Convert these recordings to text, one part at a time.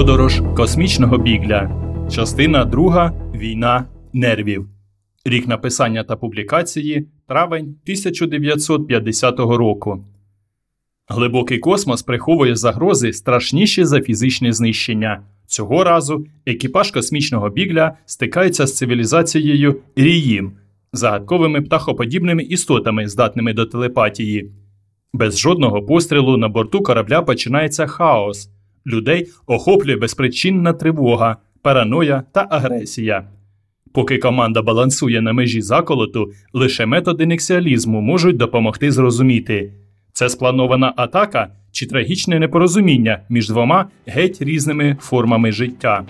Подорож космічного бігля. Частина 2. Війна нервів. Рік написання та публікації травень 1950 року. Глибокий космос приховує загрози страшніші за фізичне знищення. Цього разу екіпаж космічного бігля стикається з цивілізацією Ріїм, загадковими птахоподібними істотами, здатними до телепатії. Без жодного пострілу на борту корабля починається хаос. Людей охоплює безпричинна тривога, параноя та агресія. Поки команда балансує на межі заколоту, лише методи нексіалізму можуть допомогти зрозуміти це спланована атака чи трагічне непорозуміння між двома геть різними формами життя.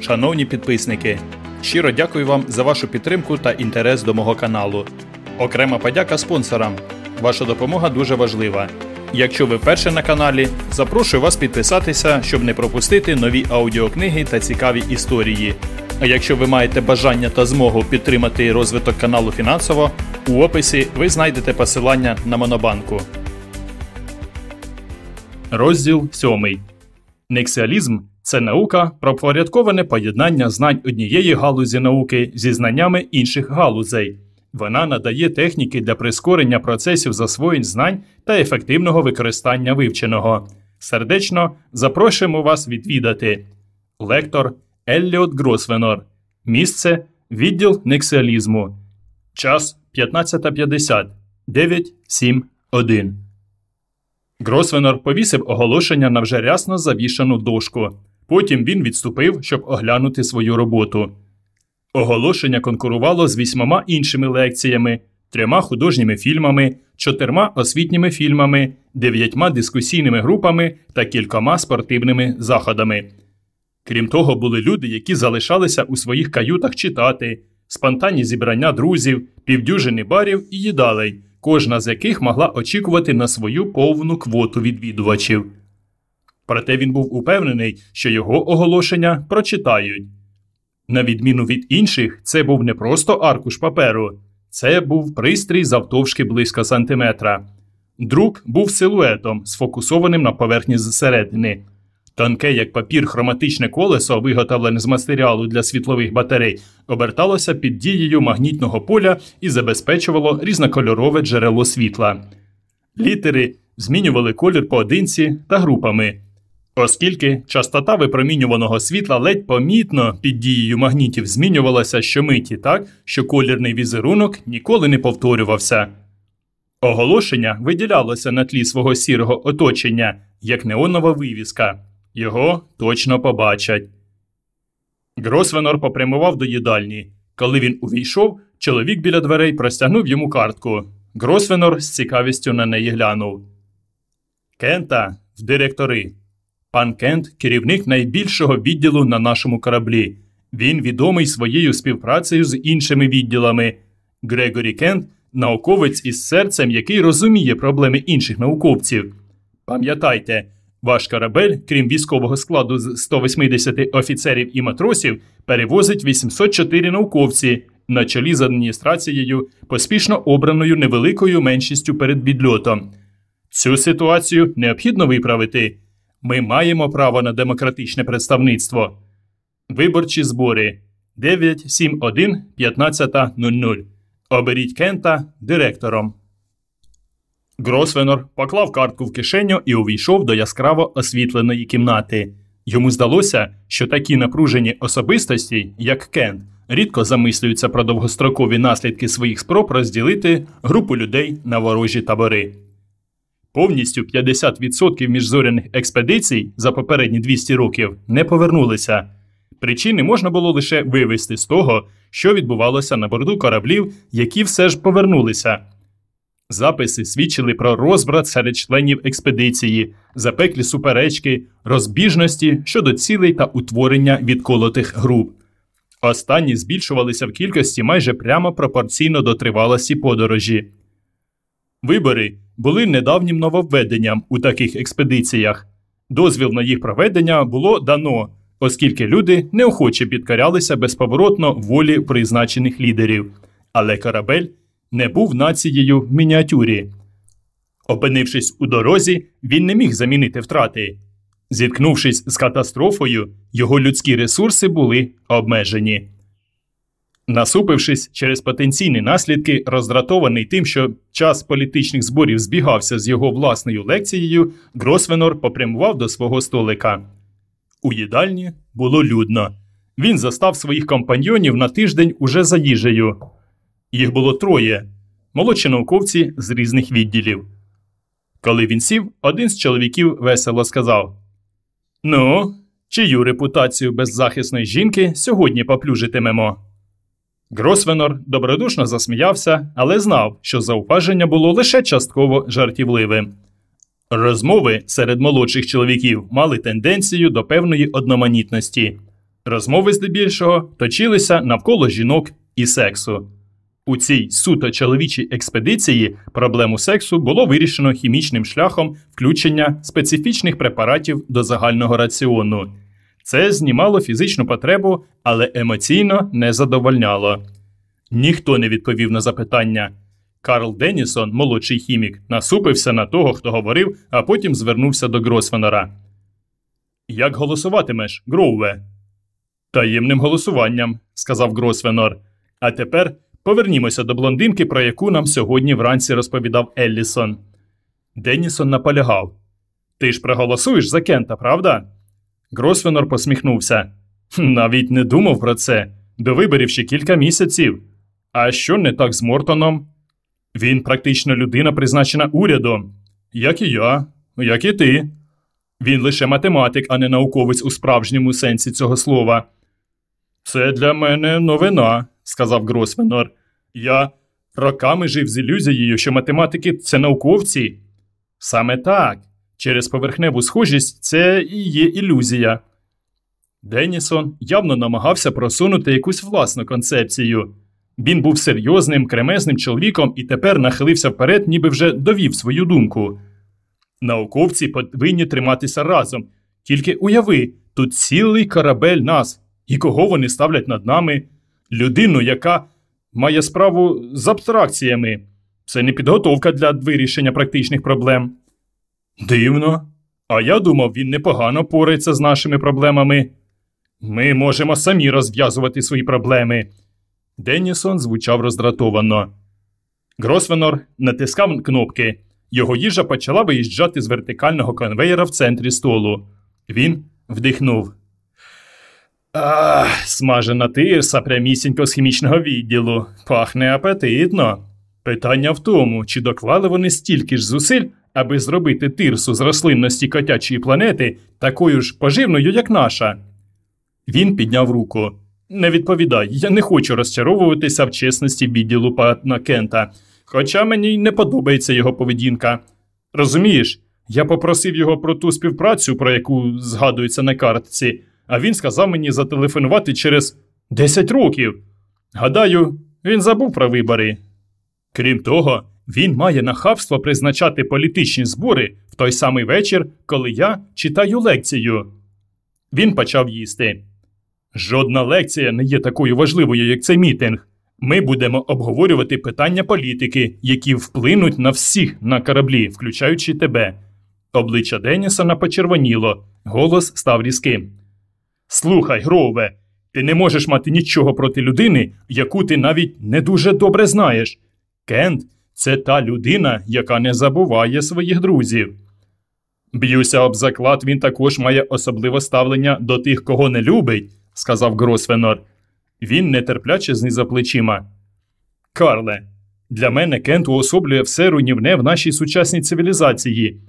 Шановні підписники, щиро дякую вам за вашу підтримку та інтерес до мого каналу. Окрема подяка спонсорам. Ваша допомога дуже важлива. Якщо ви вперше на каналі, запрошую вас підписатися, щоб не пропустити нові аудіокниги та цікаві історії. А якщо ви маєте бажання та змогу підтримати розвиток каналу фінансово, у описі ви знайдете посилання на Монобанку. Розділ 7. Нексіалізм це наука про впорядковане поєднання знань однієї галузі науки зі знаннями інших галузей. Вона надає техніки для прискорення процесів засвоєнь знань та ефективного використання вивченого. Сердечно запрошуємо вас відвідати лектор Елліот Гросвенор. Місце відділ нексіалізму. Час 15.50 9.7.1. Гросвенор повісив оголошення на вже рясно завішану дошку. Потім він відступив, щоб оглянути свою роботу. Оголошення конкурувало з вісьмома іншими лекціями, трьома художніми фільмами, чотирма освітніми фільмами, дев'ятьма дискусійними групами та кількома спортивними заходами. Крім того, були люди, які залишалися у своїх каютах читати, спонтанні зібрання друзів, півдюжини барів і їдалей, кожна з яких могла очікувати на свою повну квоту відвідувачів. Проте він був упевнений, що його оголошення прочитають. На відміну від інших, це був не просто аркуш паперу, це був пристрій завтовшки близько сантиметра. Друк був силуетом, сфокусованим на поверхні зсередини. Тонке, як папір, хроматичне колесо, виготовлене з матеріалу для світлових батарей, оберталося під дією магнітного поля і забезпечувало різнокольорове джерело світла. Літери змінювали колір поодинці та групами. Оскільки частота випромінюваного світла ледь помітно під дією магнітів змінювалася щомиті так, що колірний візерунок ніколи не повторювався. Оголошення виділялося на тлі свого сірого оточення, як неонова вивіска. Його точно побачать. Гросвенор попрямував до їдальні. Коли він увійшов, чоловік біля дверей простягнув йому картку. Гросвенор з цікавістю на неї глянув. Кента в директори. Пан Кент керівник найбільшого відділу на нашому кораблі. Він відомий своєю співпрацею з іншими відділами. Грегорі Кент науковець із серцем, який розуміє проблеми інших науковців. Пам'ятайте, ваш корабель, крім військового складу з 180 офіцерів і матросів, перевозить 804 науковці на чолі з адміністрацією, поспішно обраною невеликою меншістю перед відльотом. Цю ситуацію необхідно виправити. Ми маємо право на демократичне представництво. Виборчі збори 971 15.00. Оберіть Кента директором. Гросвенор поклав картку в кишеню і увійшов до яскраво освітленої кімнати. Йому здалося, що такі напружені особистості, як Кент, рідко замислюються про довгострокові наслідки своїх спроб розділити групу людей на ворожі табори. Повністю 50% міжзоряних експедицій за попередні 200 років не повернулися. Причини можна було лише вивести з того, що відбувалося на борту кораблів, які все ж повернулися. Записи свідчили про розбрат серед членів експедиції, запеклі суперечки, розбіжності щодо цілей та утворення відколотих груп. Останні збільшувалися в кількості майже прямо пропорційно до тривалості подорожі. Вибори були недавнім нововведенням у таких експедиціях. Дозвіл на їх проведення було дано, оскільки люди неохоче підкорялися безповоротно волі призначених лідерів, але корабель не був нацією в мініатюрі. Опинившись у дорозі, він не міг замінити втрати. Зіткнувшись з катастрофою, його людські ресурси були обмежені. Насупившись через потенційні наслідки, роздратований тим, що час політичних зборів збігався з його власною лекцією, Гросвенор попрямував до свого столика. У їдальні було людно. Він застав своїх компаньйонів на тиждень уже за їжею. Їх було троє молодші науковці з різних відділів. Коли він сів, один з чоловіків весело сказав: Ну, чию репутацію беззахисної жінки сьогодні поплюжитимемо. Гросвенор добродушно засміявся, але знав, що зауваження було лише частково жартівливим. Розмови серед молодших чоловіків мали тенденцію до певної одноманітності. Розмови здебільшого точилися навколо жінок і сексу. У цій суто чоловічій експедиції проблему сексу було вирішено хімічним шляхом включення специфічних препаратів до загального раціону. Це знімало фізичну потребу, але емоційно не задовольняло. Ніхто не відповів на запитання. Карл Денісон, молодший хімік, насупився на того, хто говорив, а потім звернувся до Гросвенора. Як голосуватимеш, Гроуве? Таємним голосуванням, сказав Гросвенор. А тепер повернімося до блондинки, про яку нам сьогодні вранці розповідав Еллісон. Денісон наполягав. Ти ж проголосуєш за Кента, правда? Гросвенор посміхнувся. Навіть не думав про це. До виборів ще кілька місяців. А що не так з Мортоном? Він практично людина, призначена урядом, як і я, як і ти. Він лише математик, а не науковець у справжньому сенсі цього слова. Це для мене новина, сказав Гросвенор. Я роками жив з ілюзією, що математики це науковці. Саме так. Через поверхневу схожість це і є ілюзія. Денісон явно намагався просунути якусь власну концепцію. Він був серйозним, кремезним чоловіком і тепер нахилився вперед, ніби вже довів свою думку. Науковці повинні триматися разом. Тільки уяви, тут цілий корабель нас, і кого вони ставлять над нами, людину, яка має справу з абстракціями. Це не підготовка для вирішення практичних проблем. Дивно. А я думав, він непогано порається з нашими проблемами. Ми можемо самі розв'язувати свої проблеми. Деннісон звучав роздратовано. Гросвенор натискав кнопки. Його їжа почала виїжджати з вертикального конвеєра в центрі столу. Він вдихнув. Ах, смажена тирса прямісінько з хімічного відділу. Пахне апетитно. Питання в тому, чи доклали вони стільки ж зусиль, аби зробити тирсу з рослинності котячої планети такою ж поживною, як наша. Він підняв руку. Не відповідай, я не хочу розчаровуватися в чесності відділу пана Кента, хоча мені не подобається його поведінка. Розумієш, я попросив його про ту співпрацю, про яку згадується на картці, а він сказав мені зателефонувати через 10 років. Гадаю, він забув про вибори. Крім того, він має нахабство призначати політичні збори в той самий вечір, коли я читаю лекцію. Він почав їсти. Жодна лекція не є такою важливою, як цей мітинг. Ми будемо обговорювати питання політики, які вплинуть на всіх на кораблі, включаючи тебе. Обличчя Денісона почервоніло, голос став різким. Слухай, Гроуве, ти не можеш мати нічого проти людини, яку ти навіть не дуже добре знаєш. Кент це та людина, яка не забуває своїх друзів. Б'юся об заклад, він також має особливе ставлення до тих, кого не любить сказав Гросвенор. Він нетерпляче знизав плечима. Карле, для мене Кент уособлює все руйнівне в нашій сучасній цивілізації.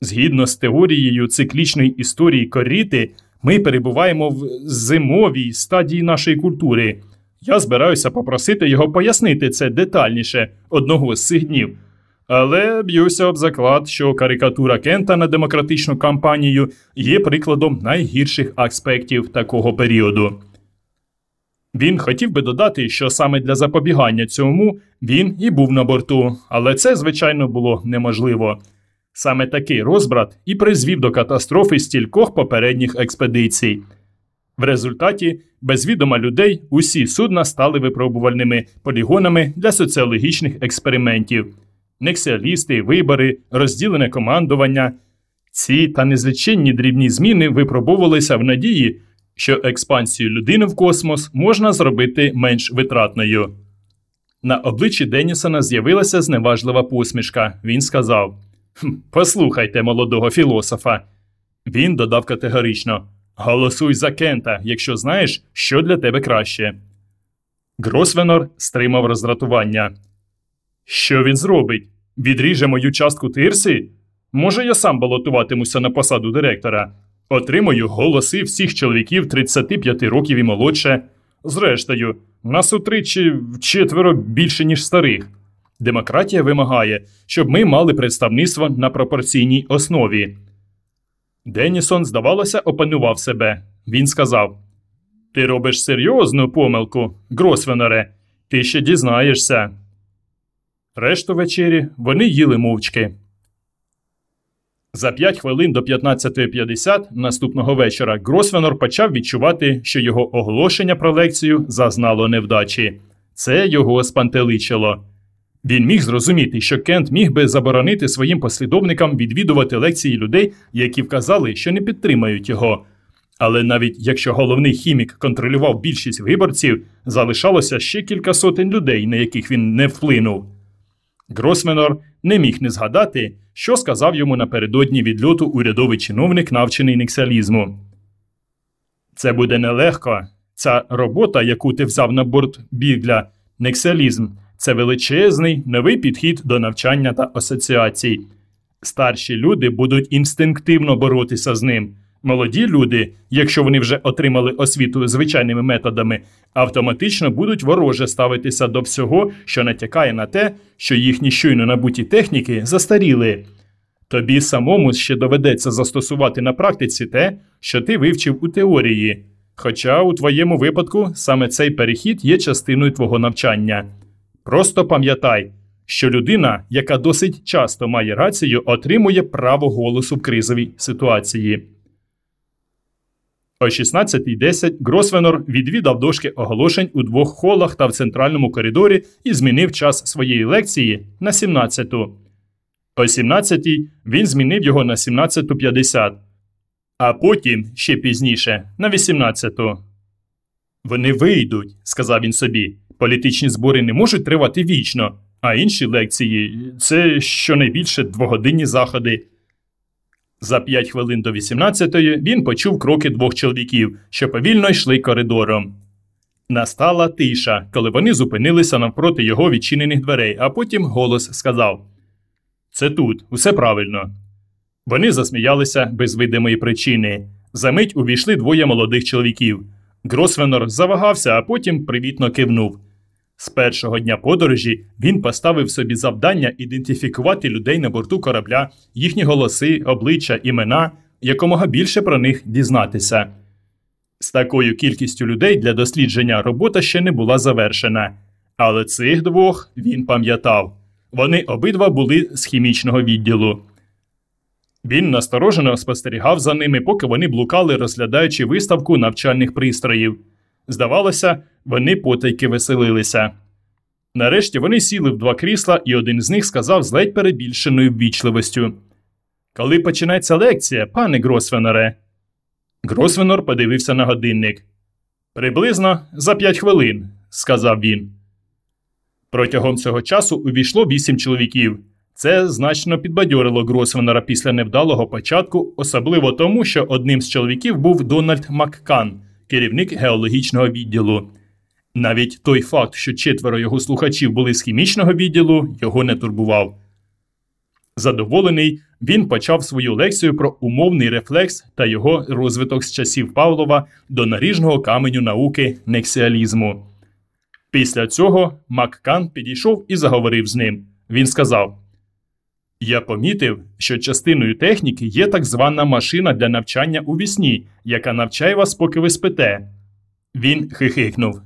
Згідно з теорією циклічної історії коріти, ми перебуваємо в зимовій стадії нашої культури. Я збираюся попросити його пояснити це детальніше одного з цих днів. Але б'юся об заклад, що карикатура Кента на демократичну кампанію є прикладом найгірших аспектів такого періоду. Він хотів би додати, що саме для запобігання цьому він і був на борту, але це, звичайно, було неможливо. Саме такий розбрат і призвів до катастрофи стількох попередніх експедицій. В результаті, без відома людей, усі судна стали випробувальними полігонами для соціологічних експериментів, нексіалісти, вибори, розділене командування. Ці та незліченні дрібні зміни випробовувалися в надії, що експансію людини в космос можна зробити менш витратною. На обличчі Денісона з'явилася зневажлива посмішка. Він сказав: Послухайте молодого філософа. Він додав категорично: Голосуй за Кента, якщо знаєш, що для тебе краще. Гросвенор стримав роздратування. Що він зробить? Відріже мою частку тирси? Може, я сам балотуватимуся на посаду директора. Отримую голоси всіх чоловіків 35 років і молодше. Зрештою, нас утричі четверо більше, ніж старих. Демократія вимагає, щоб ми мали представництво на пропорційній основі. Денісон, здавалося, опанував себе. Він сказав: Ти робиш серйозну помилку, Гросвеноре, ти ще дізнаєшся. Решту вечері вони їли мовчки. За 5 хвилин до 15.50 наступного вечора Гросвенор почав відчувати, що його оголошення про лекцію зазнало невдачі. Це його спантеличило. Він міг зрозуміти, що Кент міг би заборонити своїм послідовникам відвідувати лекції людей, які вказали, що не підтримають його. Але навіть якщо головний хімік контролював більшість виборців, залишалося ще кілька сотень людей, на яких він не вплинув. Гросменор не міг не згадати, що сказав йому напередодні відльоту урядовий чиновник, навчений нексіалізму. Це буде нелегко. Ця робота, яку ти взяв на борт бігля, нексіалізм, це величезний новий підхід до навчання та асоціацій. Старші люди будуть інстинктивно боротися з ним. Молоді люди, якщо вони вже отримали освіту звичайними методами, автоматично будуть вороже ставитися до всього, що натякає на те, що їхні щойно набуті техніки застаріли. Тобі самому ще доведеться застосувати на практиці те, що ти вивчив у теорії. Хоча у твоєму випадку саме цей перехід є частиною твого навчання. Просто пам'ятай, що людина, яка досить часто має рацію, отримує право голосу в кризовій ситуації. О 16.10 Гросвенор відвідав дошки оголошень у двох холах та в центральному коридорі і змінив час своєї лекції на 17-ту. О 17-й він змінив його на 17.50, а потім ще пізніше на 18-ту. Вони вийдуть, сказав він собі. Політичні збори не можуть тривати вічно, а інші лекції це щонайбільше двогодинні заходи. За п'ять хвилин до 18-ї він почув кроки двох чоловіків, що повільно йшли коридором. Настала тиша, коли вони зупинилися навпроти його відчинених дверей, а потім голос сказав: Це тут, усе правильно. Вони засміялися без видимої причини. Замить увійшли двоє молодих чоловіків. Гросвенор завагався, а потім привітно кивнув. З першого дня подорожі він поставив собі завдання ідентифікувати людей на борту корабля, їхні голоси, обличчя, імена, якомога більше про них дізнатися. З такою кількістю людей для дослідження робота ще не була завершена, але цих двох він пам'ятав вони обидва були з хімічного відділу. Він насторожено спостерігав за ними, поки вони блукали, розглядаючи виставку навчальних пристроїв. Здавалося, вони потайки веселилися. Нарешті вони сіли в два крісла, і один з них сказав з ледь перебільшеною ввічливостю Коли починається лекція, пане Гросвеноре. Гросвенор подивився на годинник. Приблизно за п'ять хвилин, сказав він. Протягом цього часу увійшло вісім чоловіків. Це значно підбадьорило Гросвенера після невдалого початку, особливо тому, що одним з чоловіків був Дональд Маккан, керівник геологічного відділу. Навіть той факт, що четверо його слухачів були з хімічного відділу, його не турбував. Задоволений, він почав свою лекцію про умовний рефлекс та його розвиток з часів Павлова до наріжного каменю науки нексіалізму. Після цього Маккан підійшов і заговорив з ним. Він сказав: Я помітив, що частиною техніки є так звана машина для навчання у вісні, яка навчає вас, поки ви спите. Він хихикнув.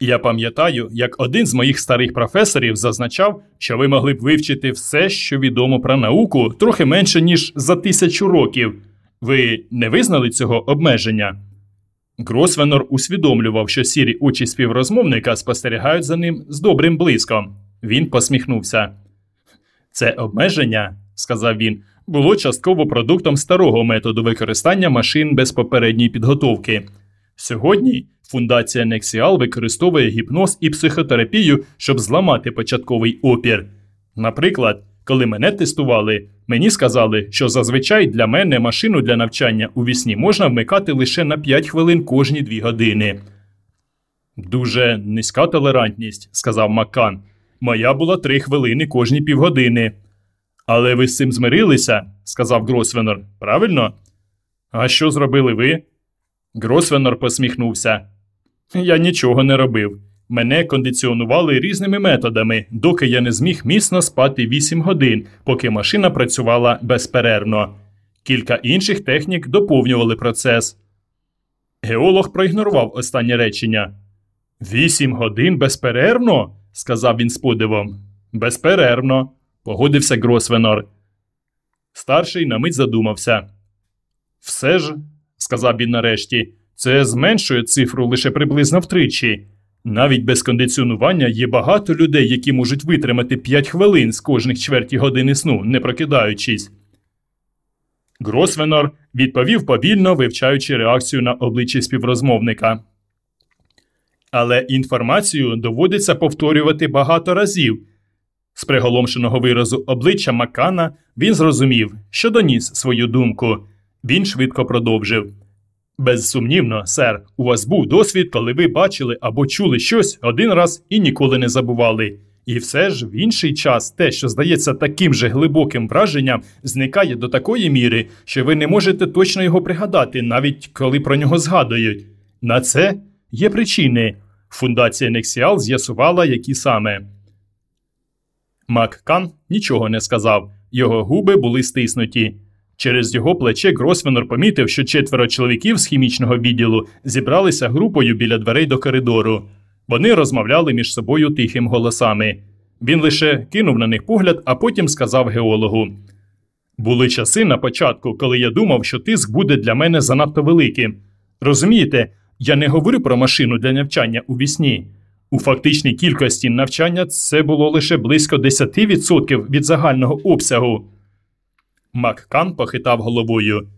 Я пам'ятаю, як один з моїх старих професорів зазначав, що ви могли б вивчити все, що відомо про науку, трохи менше, ніж за тисячу років. Ви не визнали цього обмеження? Гросвенор усвідомлював, що сірі очі співрозмовника спостерігають за ним з добрим блиском. Він посміхнувся. Це обмеження, сказав він, було частково продуктом старого методу використання машин без попередньої підготовки. Сьогодні фундація Nexial використовує гіпноз і психотерапію, щоб зламати початковий опір. Наприклад, коли мене тестували, мені сказали, що зазвичай для мене машину для навчання у вісні можна вмикати лише на 5 хвилин кожні 2 години. Дуже низька толерантність, сказав Маккан. Моя була 3 хвилини кожні півгодини. Але ви з цим змирилися, сказав Гросвенор. Правильно? А що зробили ви? Гросвенор посміхнувся. Я нічого не робив. Мене кондиціонували різними методами, доки я не зміг міцно спати 8 годин, поки машина працювала безперервно. Кілька інших технік доповнювали процес. Геолог проігнорував останнє речення. Вісім годин безперервно? Сказав він з подивом. Безперервно, погодився Гросвенор. Старший на мить задумався. Все ж, сказав він нарешті, це зменшує цифру лише приблизно втричі. Навіть без кондиціонування є багато людей, які можуть витримати 5 хвилин з кожних чверті години сну, не прокидаючись. Гросвенор відповів повільно, вивчаючи реакцію на обличчі співрозмовника. Але інформацію доводиться повторювати багато разів. З приголомшеного виразу обличчя Макана він зрозумів, що доніс свою думку. Він швидко продовжив. Безсумнівно, сер, у вас був досвід, коли ви бачили або чули щось один раз і ніколи не забували. І все ж в інший час те, що здається таким же глибоким враженням, зникає до такої міри, що ви не можете точно його пригадати, навіть коли про нього згадують. На це є причини. Фундація Нексіал з'ясувала, які саме. Маккан нічого не сказав, його губи були стиснуті. Через його плече Гросвенор помітив, що четверо чоловіків з хімічного відділу зібралися групою біля дверей до коридору. Вони розмовляли між собою тихим голосами. Він лише кинув на них погляд, а потім сказав геологу: Були часи на початку, коли я думав, що тиск буде для мене занадто великим. Розумієте, я не говорю про машину для навчання у вісні. У фактичній кількості навчання це було лише близько 10% від загального обсягу. Маккан похитав головою.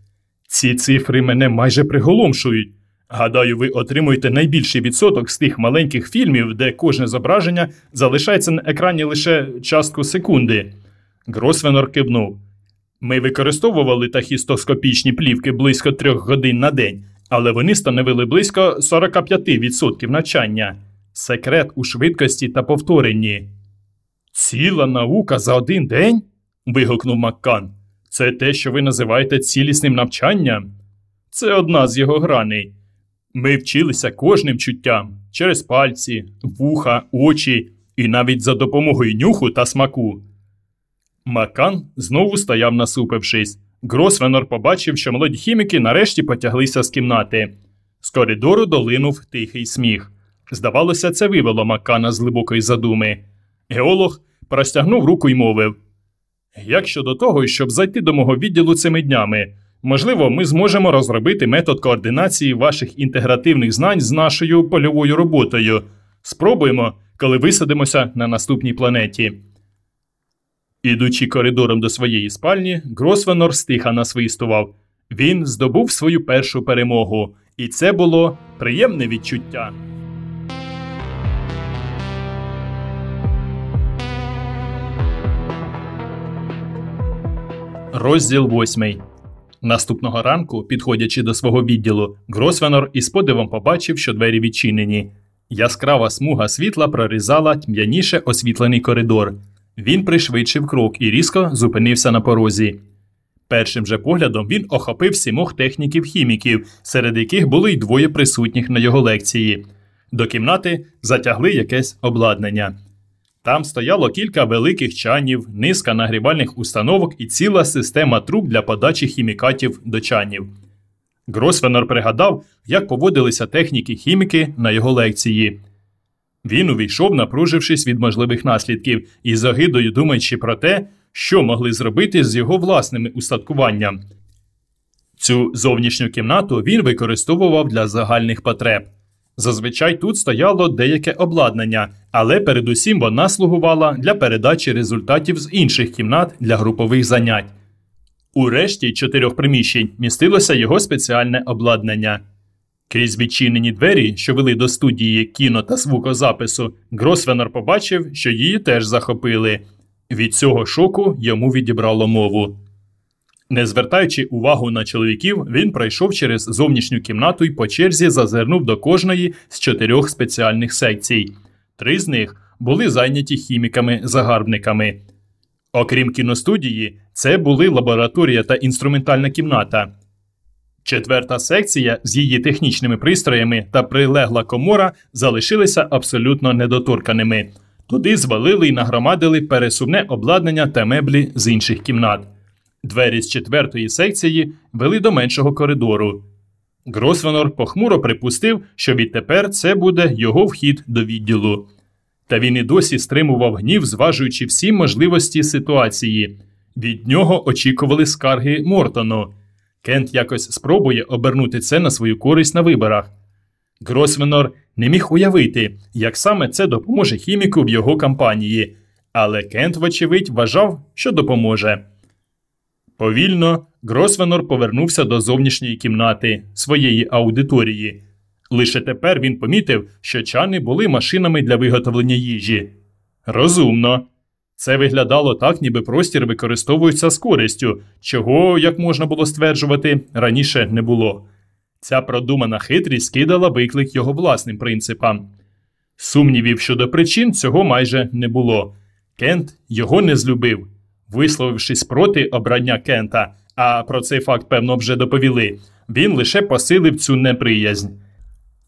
Ці цифри мене майже приголомшують. Гадаю, ви отримуєте найбільший відсоток з тих маленьких фільмів, де кожне зображення залишається на екрані лише частку секунди. Гросвенор кивнув. Ми використовували тахістоскопічні плівки близько трьох годин на день, але вони становили близько 45% навчання. Секрет у швидкості та повторенні. Ціла наука за один день? вигукнув Маккан. Це те, що ви називаєте цілісним навчанням? Це одна з його граней. Ми вчилися кожним чуттям через пальці, вуха, очі і навіть за допомогою нюху та смаку. Макан знову стояв насупившись. Гросвенор побачив, що молоді хіміки нарешті потяглися з кімнати. З коридору долинув тихий сміх. Здавалося, це вивело Маккана з глибокої задуми. Геолог простягнув руку й мовив Як щодо того, щоб зайти до мого відділу цими днями, можливо, ми зможемо розробити метод координації ваших інтегративних знань з нашою польовою роботою. Спробуємо, коли висадимося на наступній планеті. Ідучи коридором до своєї спальні, Гросвенор стиха насвистував. Він здобув свою першу перемогу, і це було приємне відчуття. Розділ восьмий. Наступного ранку, підходячи до свого відділу, Гросвенор із подивом побачив, що двері відчинені. Яскрава смуга світла прорізала тьмяніше освітлений коридор. Він пришвидшив крок і різко зупинився на порозі. Першим же поглядом він охопив сімох техніків-хіміків, серед яких були й двоє присутніх на його лекції. До кімнати затягли якесь обладнання. Там стояло кілька великих чанів, низка нагрівальних установок і ціла система труб для подачі хімікатів до чанів. Гросвенор пригадав, як поводилися техніки-хіміки на його лекції. Він увійшов, напружившись від можливих наслідків, і з огидою думаючи про те, що могли зробити з його власними устаткуванням. Цю зовнішню кімнату він використовував для загальних потреб. Зазвичай тут стояло деяке обладнання, але передусім вона слугувала для передачі результатів з інших кімнат для групових занять. У решті чотирьох приміщень містилося його спеціальне обладнання. Крізь відчинені двері, що вели до студії кіно та звукозапису, Гросвенор побачив, що її теж захопили. Від цього шоку йому відібрало мову. Не звертаючи увагу на чоловіків, він пройшов через зовнішню кімнату і по черзі зазирнув до кожної з чотирьох спеціальних секцій. Три з них були зайняті хіміками-загарбниками. Окрім кіностудії, це були лабораторія та інструментальна кімната. Четверта секція з її технічними пристроями та прилегла комора залишилися абсолютно недоторканими. Туди звалили і нагромадили пересувне обладнання та меблі з інших кімнат. Двері з четвертої секції вели до меншого коридору. Гросвенор похмуро припустив, що відтепер це буде його вхід до відділу. Та він і досі стримував гнів, зважуючи всі можливості ситуації. Від нього очікували скарги Мортону. Кент якось спробує обернути це на свою користь на виборах. Гросвенор не міг уявити, як саме це допоможе хіміку в його кампанії, але Кент, вочевидь, вважав, що допоможе. Повільно Гросвенор повернувся до зовнішньої кімнати своєї аудиторії. Лише тепер він помітив, що чани були машинами для виготовлення їжі. Розумно. Це виглядало так, ніби простір використовується з користю, чого, як можна було стверджувати, раніше не було. Ця продумана хитрість кидала виклик його власним принципам. Сумнівів щодо причин цього майже не було. Кент його не злюбив, висловившись проти обрання Кента, а про цей факт, певно, вже доповіли, він лише посилив цю неприязнь.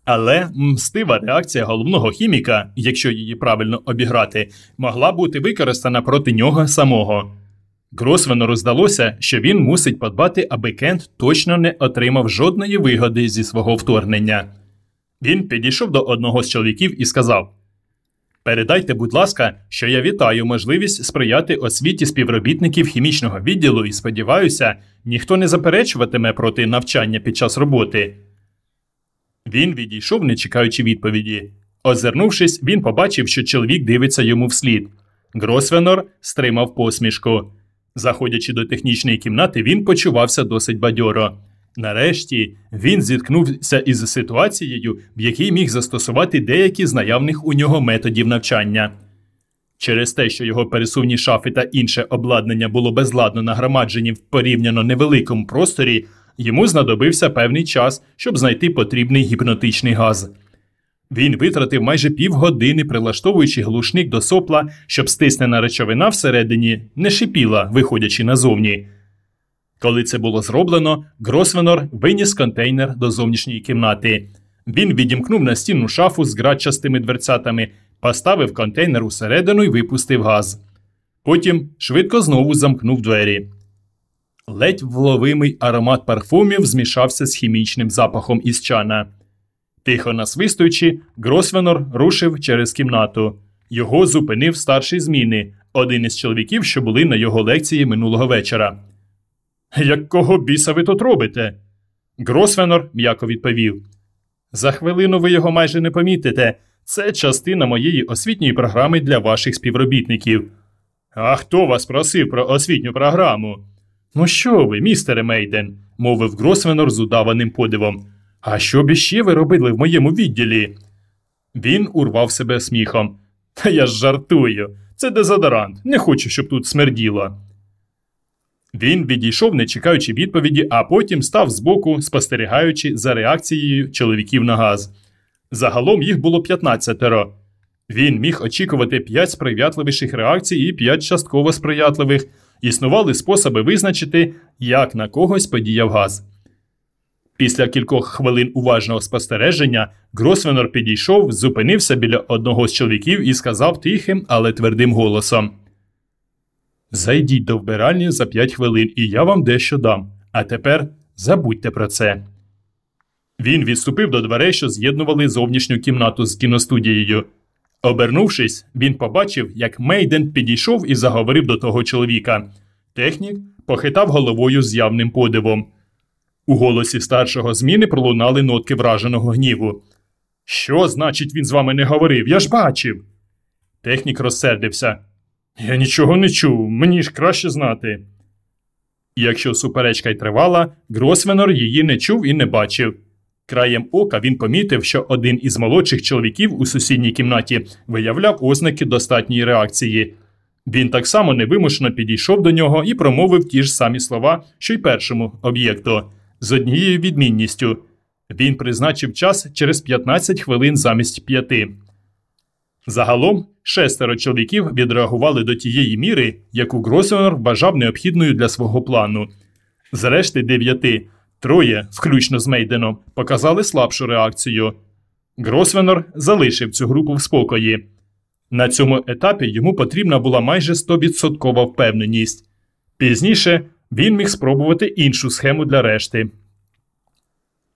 Але мстива реакція головного хіміка, якщо її правильно обіграти, могла бути використана проти нього самого. Гросвенору здалося, що він мусить подбати, аби Кент точно не отримав жодної вигоди зі свого вторгнення. Він підійшов до одного з чоловіків і сказав: Передайте, будь ласка, що я вітаю можливість сприяти освіті співробітників хімічного відділу і сподіваюся, ніхто не заперечуватиме проти навчання під час роботи. Він відійшов, не чекаючи відповіді. Озирнувшись, він побачив, що чоловік дивиться йому вслід. Гросвенор стримав посмішку. Заходячи до технічної кімнати, він почувався досить бадьоро. Нарешті він зіткнувся із ситуацією, в якій міг застосувати деякі з наявних у нього методів навчання. Через те, що його пересувні шафи та інше обладнання було безладно нагромаджені в порівняно невеликому просторі, йому знадобився певний час, щоб знайти потрібний гіпнотичний газ. Він витратив майже півгодини, прилаштовуючи глушник до сопла, щоб стиснена речовина всередині не шипіла, виходячи назовні. Коли це було зроблено, Гросвенор виніс контейнер до зовнішньої кімнати. Він відімкнув на стінну шафу з градчастими дверцятами, поставив контейнер усередину і випустив газ. Потім швидко знову замкнув двері. Ледь вловимий аромат парфумів змішався з хімічним запахом із чана. Тихо насвистуючи, Гросвенор рушив через кімнату. Його зупинив старший зміни, один із чоловіків, що були на його лекції минулого вечора. Якого біса ви тут робите? Гросвенор м'яко відповів. За хвилину ви його майже не помітите. Це частина моєї освітньої програми для ваших співробітників. А хто вас просив про освітню програму? Ну що ви, містере Мейден, мовив Гросвенор з удаваним подивом. А що б іще ви робили в моєму відділі? Він урвав себе сміхом. Та я ж жартую. Це дезодорант. Не хочу, щоб тут смерділо. Він відійшов, не чекаючи відповіді, а потім став збоку, спостерігаючи за реакцією чоловіків на газ. Загалом їх було 15. Він міг очікувати 5 сприятливіших реакцій і 5 частково сприятливих. Існували способи визначити, як на когось подіяв газ. Після кількох хвилин уважного спостереження Гросвенор підійшов, зупинився біля одного з чоловіків і сказав тихим, але твердим голосом: Зайдіть до вбиральні за п'ять хвилин, і я вам дещо дам. А тепер забудьте про це. Він відступив до дверей, що з'єднували зовнішню кімнату з кіностудією. Обернувшись, він побачив, як Мейден підійшов і заговорив до того чоловіка. Технік похитав головою з явним подивом. У голосі старшого зміни пролунали нотки враженого гніву. Що значить, він з вами не говорив? Я ж бачив. Технік розсердився. Я нічого не чув, мені ж краще знати. Якщо суперечка й тривала, Гросвенор її не чув і не бачив. Краєм ока він помітив, що один із молодших чоловіків у сусідній кімнаті виявляв ознаки достатньої реакції. Він так само невимушено підійшов до нього і промовив ті ж самі слова, що й першому об'єкту, з однією відмінністю. Він призначив час через 15 хвилин замість п'яти. Загалом шестеро чоловіків відреагували до тієї міри, яку Гросвенор вважав необхідною для свого плану. Зрешти дев'яти, троє, включно з Мейденом, показали слабшу реакцію. Гросвенор залишив цю групу в спокої. На цьому етапі йому потрібна була майже 100% впевненість. Пізніше він міг спробувати іншу схему для решти.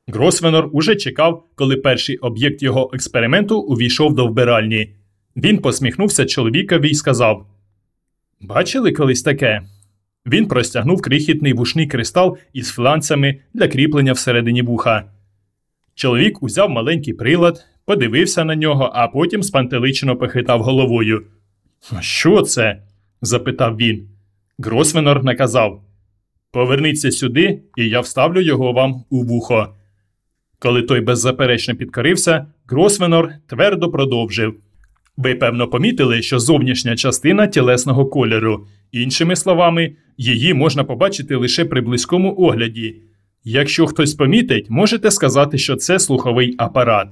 Гросвенор уже чекав, коли перший об'єкт його експерименту увійшов до вбиральні. Він посміхнувся чоловікові і сказав: Бачили колись таке? Він простягнув крихітний вушний кристал із фланцями для кріплення всередині вуха. Чоловік узяв маленький прилад, подивився на нього, а потім спантеличено похитав головою. Що це? запитав він. Гросвенор наказав Поверніться сюди, і я вставлю його вам у вухо. Коли той беззаперечно підкорився, Гросвенор твердо продовжив. Ви, певно, помітили, що зовнішня частина тілесного кольору, іншими словами, її можна побачити лише при близькому огляді. Якщо хтось помітить, можете сказати, що це слуховий апарат.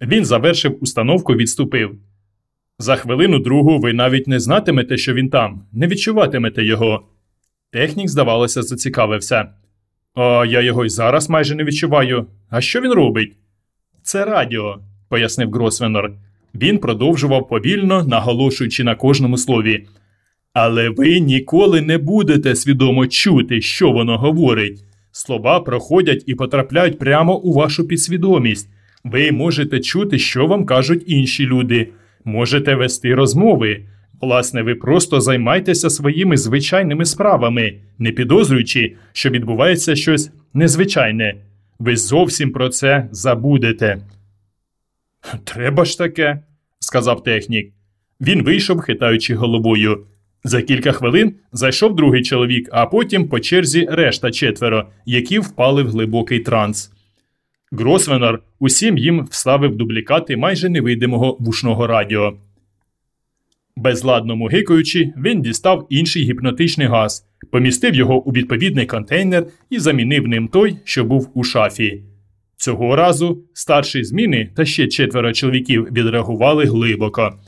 Він завершив установку, відступив. За хвилину другу ви навіть не знатимете, що він там, не відчуватимете його. Технік, здавалося, зацікавився. А я його й зараз майже не відчуваю. А що він робить? Це радіо, пояснив Гросвенор. Він продовжував повільно, наголошуючи на кожному слові. Але ви ніколи не будете свідомо чути, що воно говорить. Слова проходять і потрапляють прямо у вашу підсвідомість. Ви можете чути, що вам кажуть інші люди, можете вести розмови. Власне, ви просто займайтеся своїми звичайними справами, не підозрюючи, що відбувається щось незвичайне. Ви зовсім про це забудете. Треба ж таке, сказав технік. Він вийшов, хитаючи головою. За кілька хвилин зайшов другий чоловік, а потім по черзі решта четверо, які впали в глибокий транс. Гросвенор усім їм вставив дублікати майже невидимого вушного радіо. Безладно мугикаючи, він дістав інший гіпнотичний газ, помістив його у відповідний контейнер і замінив ним той, що був у шафі. Цього разу старші зміни та ще четверо чоловіків відреагували глибоко.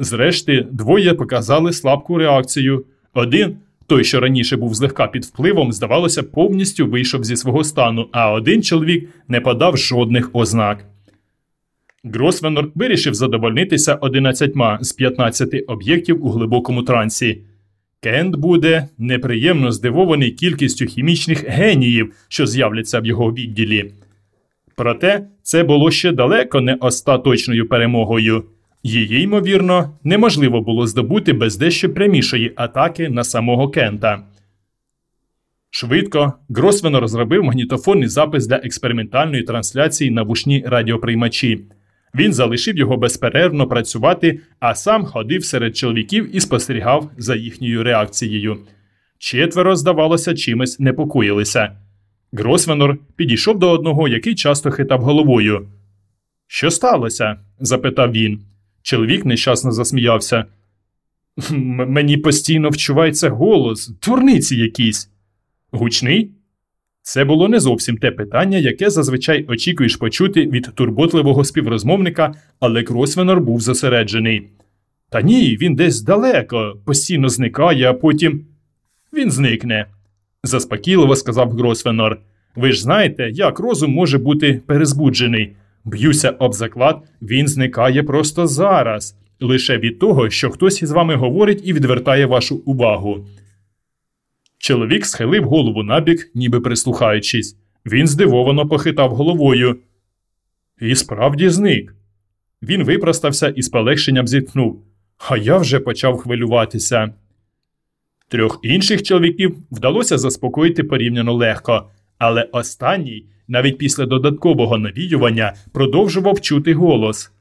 Зрешти, двоє показали слабку реакцію. Один, той, що раніше був злегка під впливом, здавалося, повністю вийшов зі свого стану, а один чоловік не подав жодних ознак. Гросвенор вирішив задовольнитися 11 з 15 об'єктів у глибокому трансі. Кент буде неприємно здивований кількістю хімічних геніїв, що з'являться в його відділі. Проте це було ще далеко не остаточною перемогою. Її, ймовірно, неможливо було здобути без дещо прямішої атаки на самого Кента. Швидко Гросвенор зробив магнітофонний запис для експериментальної трансляції на вушні радіоприймачі. Він залишив його безперервно працювати, а сам ходив серед чоловіків і спостерігав за їхньою реакцією. Четверо, здавалося, чимось непокоїлися. Гросвенор підійшов до одного, який часто хитав головою. Що сталося? запитав він. Чоловік нещасно засміявся. Мені постійно вчувається голос, дурниці якісь. Гучний? Це було не зовсім те питання, яке зазвичай очікуєш почути від турботливого співрозмовника, але Кросвенор був зосереджений. Та ні, він десь далеко, постійно зникає, а потім він зникне, заспокійливо сказав Гросвенор. Ви ж знаєте, як розум може бути перезбуджений. Б'юся об заклад, він зникає просто зараз, лише від того, що хтось із вами говорить і відвертає вашу увагу. Чоловік схилив голову набік, ніби прислухаючись. Він здивовано похитав головою. І справді зник. Він випростався і з полегшенням зітхнув. А я вже почав хвилюватися. Трьох інших чоловіків вдалося заспокоїти порівняно легко, але останній, навіть після додаткового навіювання, продовжував чути голос.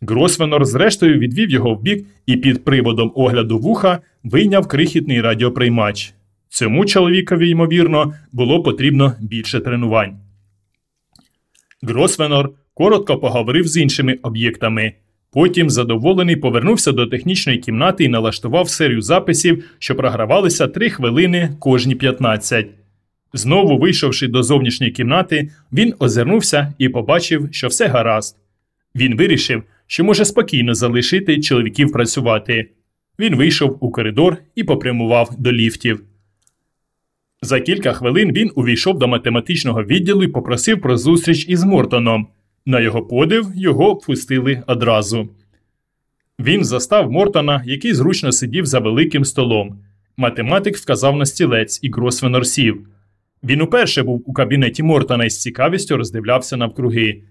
Гросвенор, зрештою, відвів його вбік і під приводом огляду вуха вийняв крихітний радіоприймач. Цьому чоловікові, ймовірно, було потрібно більше тренувань. Гросвенор коротко поговорив з іншими об'єктами. Потім, задоволений, повернувся до технічної кімнати і налаштував серію записів, що програвалися 3 хвилини кожні 15. Знову вийшовши до зовнішньої кімнати, він озирнувся і побачив, що все гаразд. Він вирішив, що може спокійно залишити чоловіків працювати. Він вийшов у коридор і попрямував до ліфтів. За кілька хвилин він увійшов до математичного відділу і попросив про зустріч із Мортоном. На його подив його впустили одразу. Він застав Мортона, який зручно сидів за великим столом. Математик вказав на стілець і Гросвенор сів. Він уперше був у кабінеті Мортона і з цікавістю роздивлявся навкруги.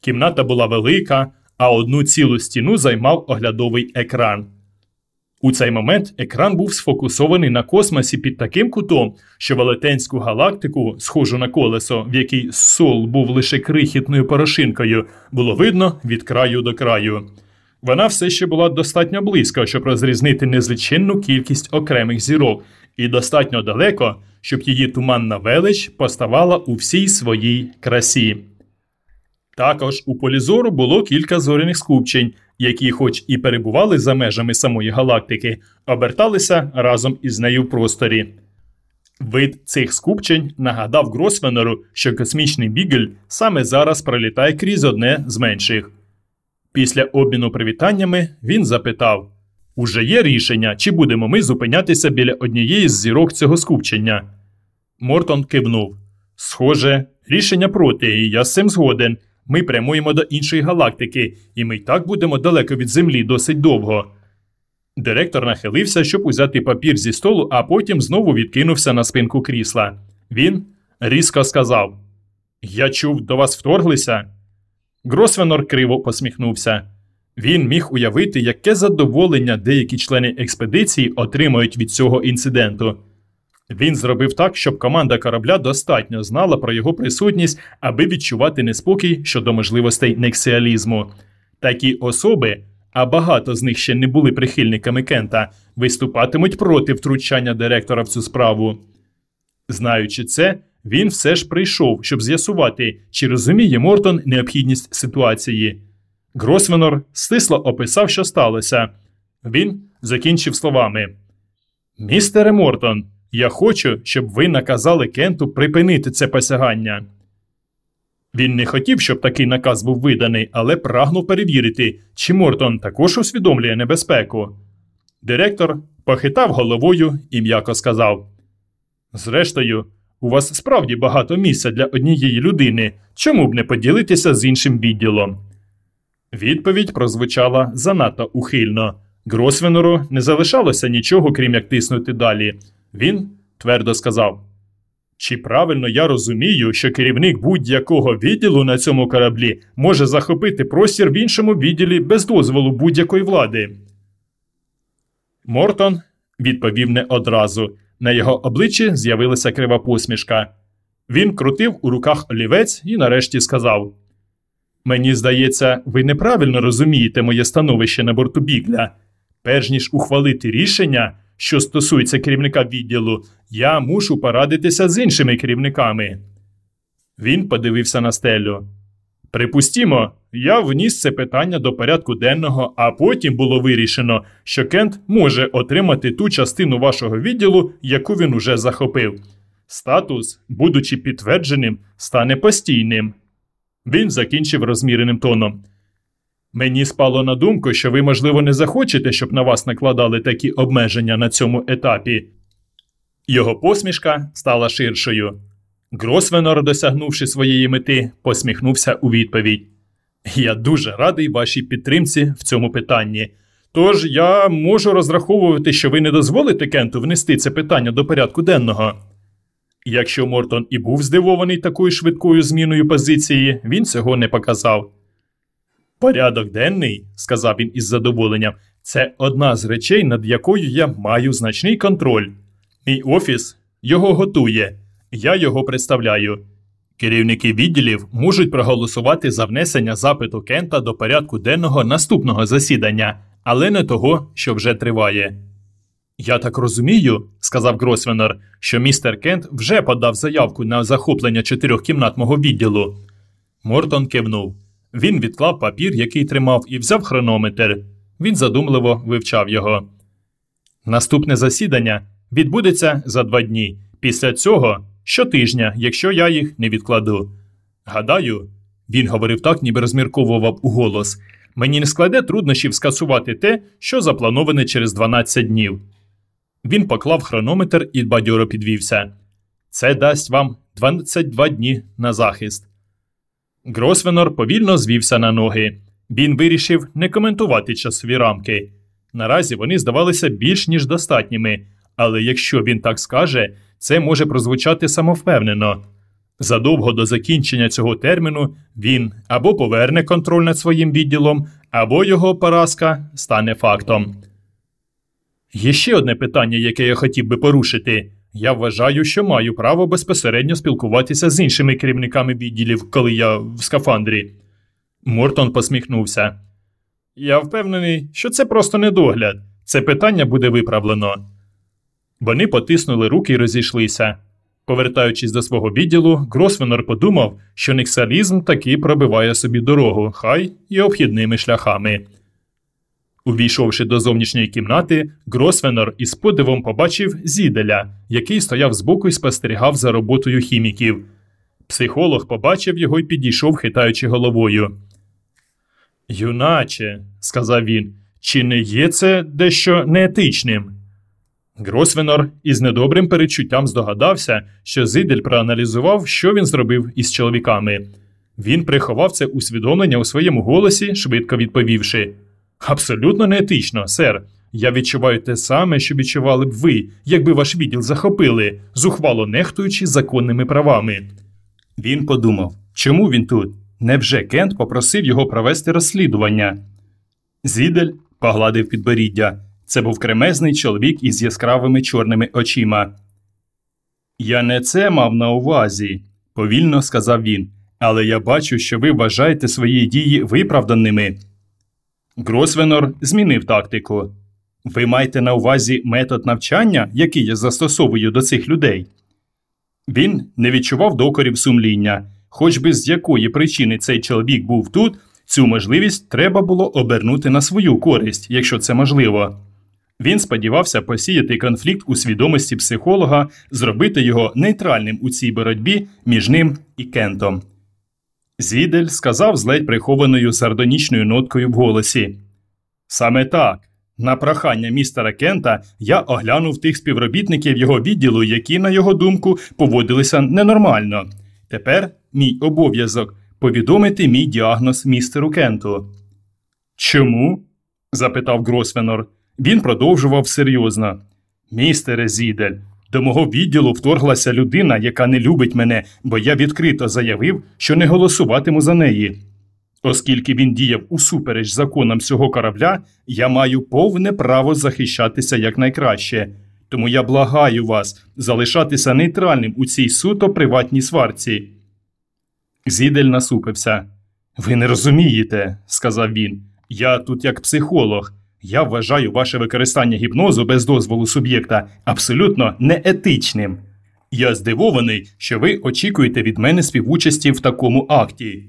Кімната була велика, а одну цілу стіну займав оглядовий екран. У цей момент екран був сфокусований на космосі під таким кутом, що велетенську галактику, схожу на колесо, в якій сол був лише крихітною порошинкою, було видно від краю до краю. Вона все ще була достатньо близько, щоб розрізнити незліченну кількість окремих зірок, і достатньо далеко, щоб її туманна велич поставала у всій своїй красі. Також у полі зору було кілька зоряних скупчень, які, хоч і перебували за межами самої галактики, оберталися разом із нею в просторі. Вид цих скупчень нагадав Гросвенеру, що космічний бігель саме зараз пролітає крізь одне з менших. Після обміну привітаннями він запитав Уже є рішення, чи будемо ми зупинятися біля однієї з зірок цього скупчення? Мортон кивнув. Схоже, рішення проти, і я з цим згоден. Ми прямуємо до іншої галактики, і ми й так будемо далеко від Землі досить довго. Директор нахилився, щоб узяти папір зі столу, а потім знову відкинувся на спинку крісла. Він різко сказав: Я чув, до вас вторглися. Гросвенор криво посміхнувся. Він міг уявити, яке задоволення деякі члени експедиції отримають від цього інциденту. Він зробив так, щоб команда корабля достатньо знала про його присутність, аби відчувати неспокій щодо можливостей нексіалізму. Такі особи, а багато з них ще не були прихильниками Кента, виступатимуть проти втручання директора в цю справу. Знаючи це, він все ж прийшов, щоб з'ясувати, чи розуміє Мортон необхідність ситуації. Гросвенор стисло описав, що сталося. Він закінчив словами: Містере Мортон. Я хочу, щоб ви наказали Кенту припинити це посягання. Він не хотів, щоб такий наказ був виданий, але прагнув перевірити, чи Мортон також усвідомлює небезпеку. Директор похитав головою і м'яко сказав: Зрештою, у вас справді багато місця для однієї людини. Чому б не поділитися з іншим відділом? Відповідь прозвучала занадто ухильно. Гросвенору не залишалося нічого, крім як тиснути далі. Він твердо сказав: Чи правильно я розумію, що керівник будь-якого відділу на цьому кораблі може захопити простір в іншому відділі без дозволу будь-якої влади? Мортон відповів не одразу. На його обличчі з'явилася крива посмішка. Він крутив у руках олівець і нарешті сказав: Мені здається, ви неправильно розумієте моє становище на борту бігля. Перш ніж ухвалити рішення, що стосується керівника відділу, я мушу порадитися з іншими керівниками. Він подивився на стелю. Припустімо, я вніс це питання до порядку денного, а потім було вирішено, що Кент може отримати ту частину вашого відділу, яку він уже захопив. Статус, будучи підтвердженим, стане постійним. Він закінчив розміреним тоном. Мені спало на думку, що ви, можливо, не захочете, щоб на вас накладали такі обмеження на цьому етапі. Його посмішка стала ширшою. Гросвенор, досягнувши своєї мети, посміхнувся у відповідь. Я дуже радий вашій підтримці в цьому питанні. Тож я можу розраховувати, що ви не дозволите Кенту внести це питання до порядку денного. Якщо Мортон і був здивований такою швидкою зміною позиції, він цього не показав. Порядок денний, сказав він із задоволенням, це одна з речей, над якою я маю значний контроль. Мій офіс його готує, я його представляю. Керівники відділів можуть проголосувати за внесення запиту Кента до порядку денного наступного засідання, але не того, що вже триває. Я так розумію, сказав Гросвенор, що містер Кент вже подав заявку на захоплення чотирьохкімнатного відділу. Мортон кивнув. Він відклав папір, який тримав, і взяв хронометр. Він задумливо вивчав його. Наступне засідання відбудеться за два дні. Після цього щотижня, якщо я їх не відкладу. Гадаю, він говорив так, ніби розмірковував у голос. Мені не складе труднощів скасувати те, що заплановане через 12 днів. Він поклав хронометр і бадьоро підвівся. Це дасть вам 22 дні на захист. Гросвенор повільно звівся на ноги. Він вирішив не коментувати часові рамки. Наразі вони здавалися більш ніж достатніми, але якщо він так скаже, це може прозвучати самовпевнено. Задовго до закінчення цього терміну він або поверне контроль над своїм відділом, або його поразка стане фактом. Є ще одне питання, яке я хотів би порушити. Я вважаю, що маю право безпосередньо спілкуватися з іншими керівниками відділів, коли я в скафандрі. Мортон посміхнувся. Я впевнений, що це просто недогляд. Це питання буде виправлено. Вони потиснули руки і розійшлися. Повертаючись до свого відділу, Гросвенор подумав, що нексалізм таки пробиває собі дорогу, хай і обхідними шляхами. Увійшовши до зовнішньої кімнати, Гросвенор із подивом побачив зіделя, який стояв збоку і спостерігав за роботою хіміків. Психолог побачив його і підійшов, хитаючи головою. Юначе, сказав він, чи не є це дещо неетичним? Гросвенор із недобрим перечуттям здогадався, що Зидель проаналізував, що він зробив із чоловіками. Він приховав це усвідомлення у своєму голосі, швидко відповівши. Абсолютно неетично, сер. Я відчуваю те саме, що відчували б ви, якби ваш відділ захопили, зухвало нехтуючи законними правами. Він подумав, чому він тут? Невже Кент попросив його провести розслідування? Зідель погладив підборіддя. Це був кремезний чоловік із яскравими чорними очима. Я не це мав на увазі, повільно сказав він. Але я бачу, що ви вважаєте свої дії виправданими. Гросвенор змінив тактику. Ви маєте на увазі метод навчання, який я застосовую до цих людей? Він не відчував докорів сумління, хоч би з якої причини цей чоловік був тут, цю можливість треба було обернути на свою користь, якщо це можливо. Він сподівався посіяти конфлікт у свідомості психолога, зробити його нейтральним у цій боротьбі між ним і Кентом. Зідель сказав з ледь прихованою сардонічною ноткою в голосі. Саме так. На прохання містера Кента я оглянув тих співробітників його відділу, які, на його думку, поводилися ненормально. Тепер мій обов'язок повідомити мій діагноз містеру Кенту. Чому? запитав Гросвенор. Він продовжував серйозно. Містере Зідель, до мого відділу вторглася людина, яка не любить мене, бо я відкрито заявив, що не голосуватиму за неї. Оскільки він діяв усупереч законам цього корабля, я маю повне право захищатися якнайкраще. Тому я благаю вас залишатися нейтральним у цій суто приватній сварці. Зідель насупився. Ви не розумієте, сказав він. Я тут як психолог. Я вважаю ваше використання гіпнозу без дозволу суб'єкта абсолютно неетичним. Я здивований, що ви очікуєте від мене співучасті в такому акті.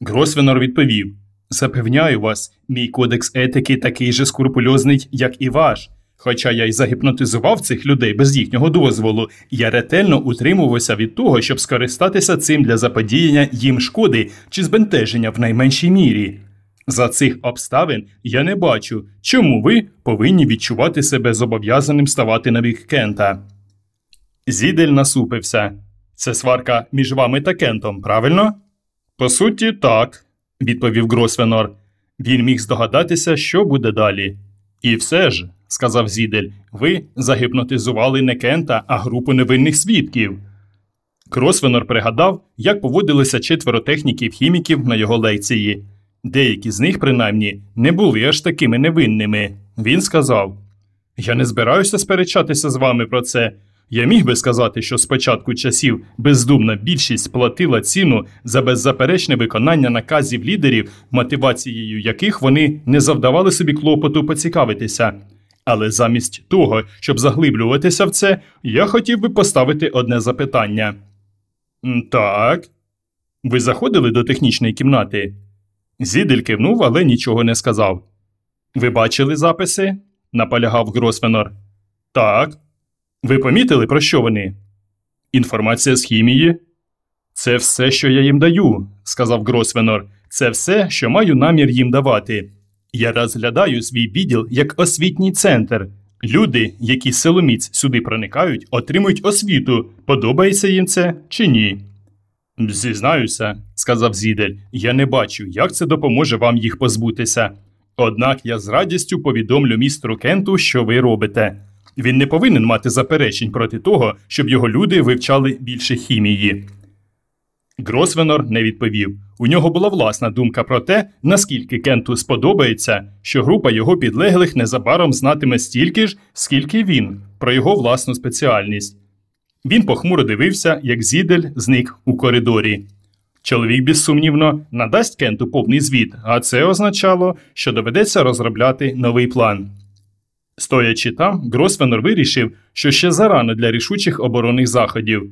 Гросвенор відповів Запевняю вас, мій кодекс етики такий же скрупульозний, як і ваш. Хоча я й загіпнотизував цих людей без їхнього дозволу, я ретельно утримувався від того, щоб скористатися цим для заподіяння їм шкоди чи збентеження в найменшій мірі. За цих обставин я не бачу, чому ви повинні відчувати себе зобов'язаним ставати на бік Кента. Зідель насупився. Це сварка між вами та Кентом, правильно? По суті, так, відповів Гросвенор. Він міг здогадатися, що буде далі. І все ж, сказав Зідель, ви загіпнотизували не Кента, а групу невинних свідків. Кросвенор пригадав, як поводилися четверо техніків-хіміків на його лекції. Деякі з них, принаймні, не були аж такими невинними. Він сказав: Я не збираюся сперечатися з вами про це. Я міг би сказати, що з початку часів бездумна більшість платила ціну за беззаперечне виконання наказів лідерів, мотивацією яких вони не завдавали собі клопоту поцікавитися. Але замість того, щоб заглиблюватися в це, я хотів би поставити одне запитання. Так. Ви заходили до технічної кімнати? Зідель кивнув, але нічого не сказав. Ви бачили записи? наполягав Гросвенор. Так. Ви помітили, про що вони? Інформація з хімії? Це все, що я їм даю, сказав Гросвенор. Це все, що маю намір їм давати. Я розглядаю свій відділ як освітній центр. Люди, які силоміць сюди проникають, отримують освіту. Подобається їм це чи ні? Зізнаюся, сказав Зідель, я не бачу, як це допоможе вам їх позбутися. Однак я з радістю повідомлю містеру Кенту, що ви робите. Він не повинен мати заперечень проти того, щоб його люди вивчали більше хімії. Гросвенор не відповів. У нього була власна думка про те, наскільки Кенту сподобається, що група його підлеглих незабаром знатиме стільки ж, скільки він, про його власну спеціальність. Він похмуро дивився, як зідель зник у коридорі. Чоловік, безсумнівно, надасть Кенту повний звіт, а це означало, що доведеться розробляти новий план. Стоячи там, Гросвенор вирішив, що ще зарано для рішучих оборонних заходів.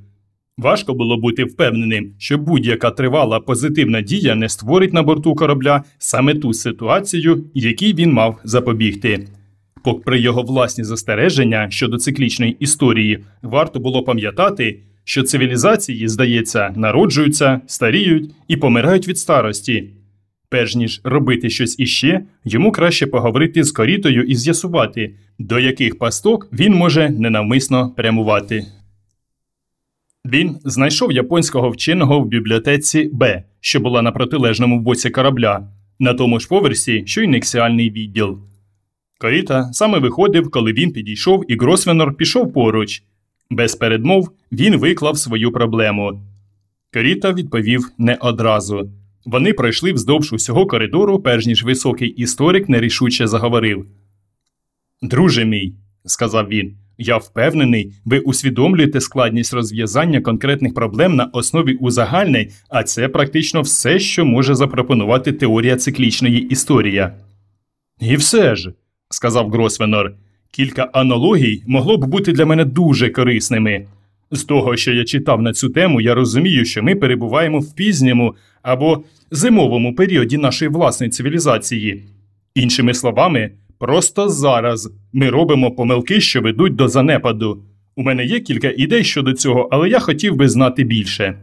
Важко було бути впевненим, що будь-яка тривала позитивна дія не створить на борту корабля саме ту ситуацію, якій він мав запобігти. Попри його власні застереження щодо циклічної історії, варто було пам'ятати, що цивілізації, здається, народжуються, старіють і помирають від старості. Перш ніж робити щось іще, йому краще поговорити з корітою і з'ясувати, до яких пасток він може ненавмисно прямувати. Він знайшов японського вченого в бібліотеці Б, що була на протилежному боці корабля, на тому ж поверсі, що й нексіальний відділ. Коріта саме виходив, коли він підійшов, і Гросвенор пішов поруч. Без передмов він виклав свою проблему. Коріта відповів не одразу. Вони пройшли вздовж усього коридору, перш ніж високий історик нерішуче заговорив. Друже мій, сказав він, я впевнений, ви усвідомлюєте складність розв'язання конкретних проблем на основі узагальнень, а це практично все, що може запропонувати теорія циклічної історії. І все ж, сказав Гросвенор, кілька аналогій могло б бути для мене дуже корисними. З того, що я читав на цю тему, я розумію, що ми перебуваємо в пізньому або зимовому періоді нашої власної цивілізації. Іншими словами, просто зараз ми робимо помилки, що ведуть до занепаду. У мене є кілька ідей щодо цього, але я хотів би знати більше.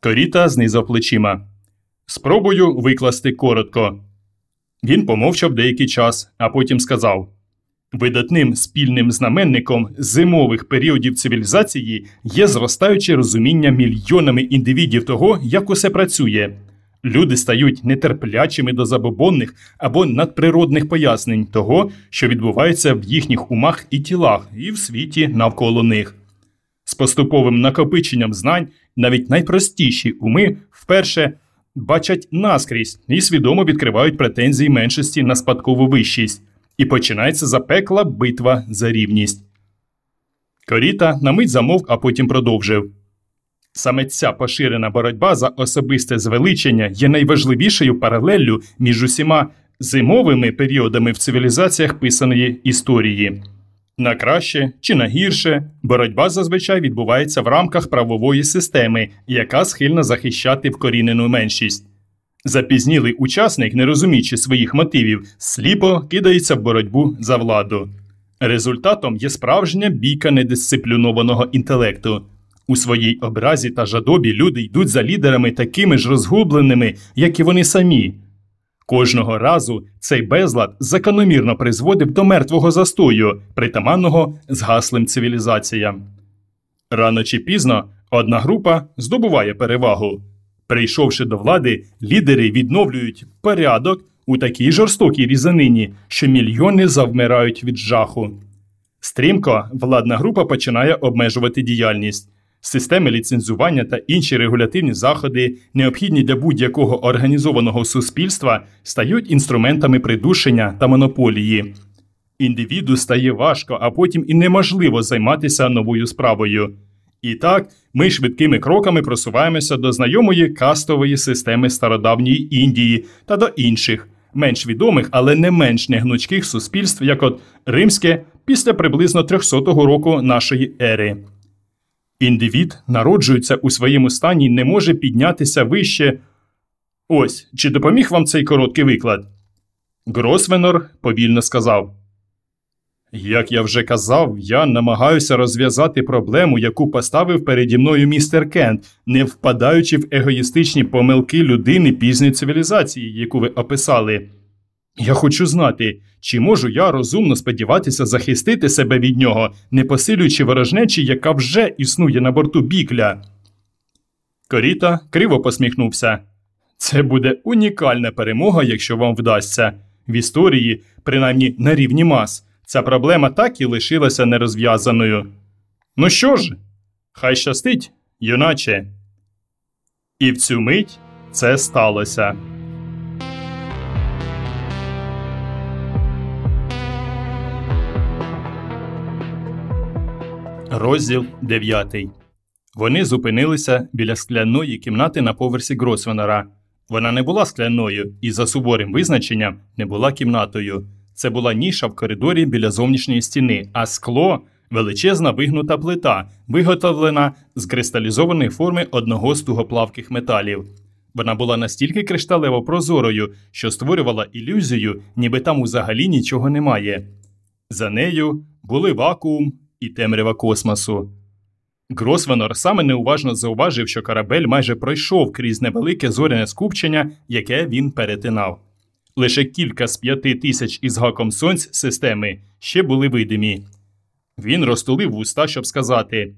Коріта знизав плечима. Спробую викласти коротко. Він помовчав деякий час, а потім сказав Видатним спільним знаменником зимових періодів цивілізації є зростаюче розуміння мільйонами індивідів того, як усе працює. Люди стають нетерплячими до забобонних або надприродних пояснень того, що відбувається в їхніх умах і тілах, і в світі навколо них. З поступовим накопиченням знань навіть найпростіші уми вперше бачать наскрізь і свідомо відкривають претензії меншості на спадкову вищість і починається запекла битва за рівність. Коріта на мить замовк, а потім продовжив. Саме ця поширена боротьба за особисте звеличення є найважливішою паралеллю між усіма зимовими періодами в цивілізаціях писаної історії. На краще чи на гірше боротьба зазвичай відбувається в рамках правової системи, яка схильна захищати вкорінену меншість. Запізнілий учасник, не розуміючи своїх мотивів, сліпо кидається в боротьбу за владу. Результатом є справжня бійка недисциплінованого інтелекту. У своїй образі та жадобі люди йдуть за лідерами такими ж розгубленими, як і вони самі. Кожного разу цей безлад закономірно призводив до мертвого застою, притаманного згаслим цивілізаціям. Рано чи пізно одна група здобуває перевагу. Прийшовши до влади, лідери відновлюють порядок у такій жорстокій різанині, що мільйони завмирають від жаху. Стрімко владна група починає обмежувати діяльність. Системи ліцензування та інші регулятивні заходи, необхідні для будь-якого організованого суспільства, стають інструментами придушення та монополії. Індивіду стає важко, а потім і неможливо займатися новою справою. І так, ми швидкими кроками просуваємося до знайомої кастової системи стародавньої Індії та до інших, менш відомих, але не менш негнучких суспільств, як от римське після приблизно 300 року нашої ери. Індивід народжується у своєму стані не може піднятися вище. Ось чи допоміг вам цей короткий виклад? Гросвенор повільно сказав. Як я вже казав, я намагаюся розв'язати проблему, яку поставив переді мною містер Кент, не впадаючи в егоїстичні помилки людини пізньої цивілізації, яку ви описали. Я хочу знати, чи можу я розумно сподіватися захистити себе від нього, не посилюючи ворожнечі, яка вже існує на борту бікля. Коріта криво посміхнувся. Це буде унікальна перемога, якщо вам вдасться. В історії, принаймні на рівні мас, ця проблема так і лишилася нерозв'язаною. Ну що ж, хай щастить, юначе. І в цю мить це сталося. Розділ 9. Вони зупинилися біля скляної кімнати на поверсі Гросвенера. Вона не була скляною і, за суворим визначенням, не була кімнатою. Це була ніша в коридорі біля зовнішньої стіни, а скло величезна вигнута плита, виготовлена з кристалізованої форми одного з тугоплавких металів. Вона була настільки кришталево прозорою, що створювала ілюзію, ніби там взагалі нічого немає. За нею були вакуум і темрява космосу. Гросвенор саме неуважно зауважив, що корабель майже пройшов крізь невелике зоряне скупчення, яке він перетинав. Лише кілька з п'яти тисяч із гаком сонць системи ще були видимі. Він розтулив вуста, щоб сказати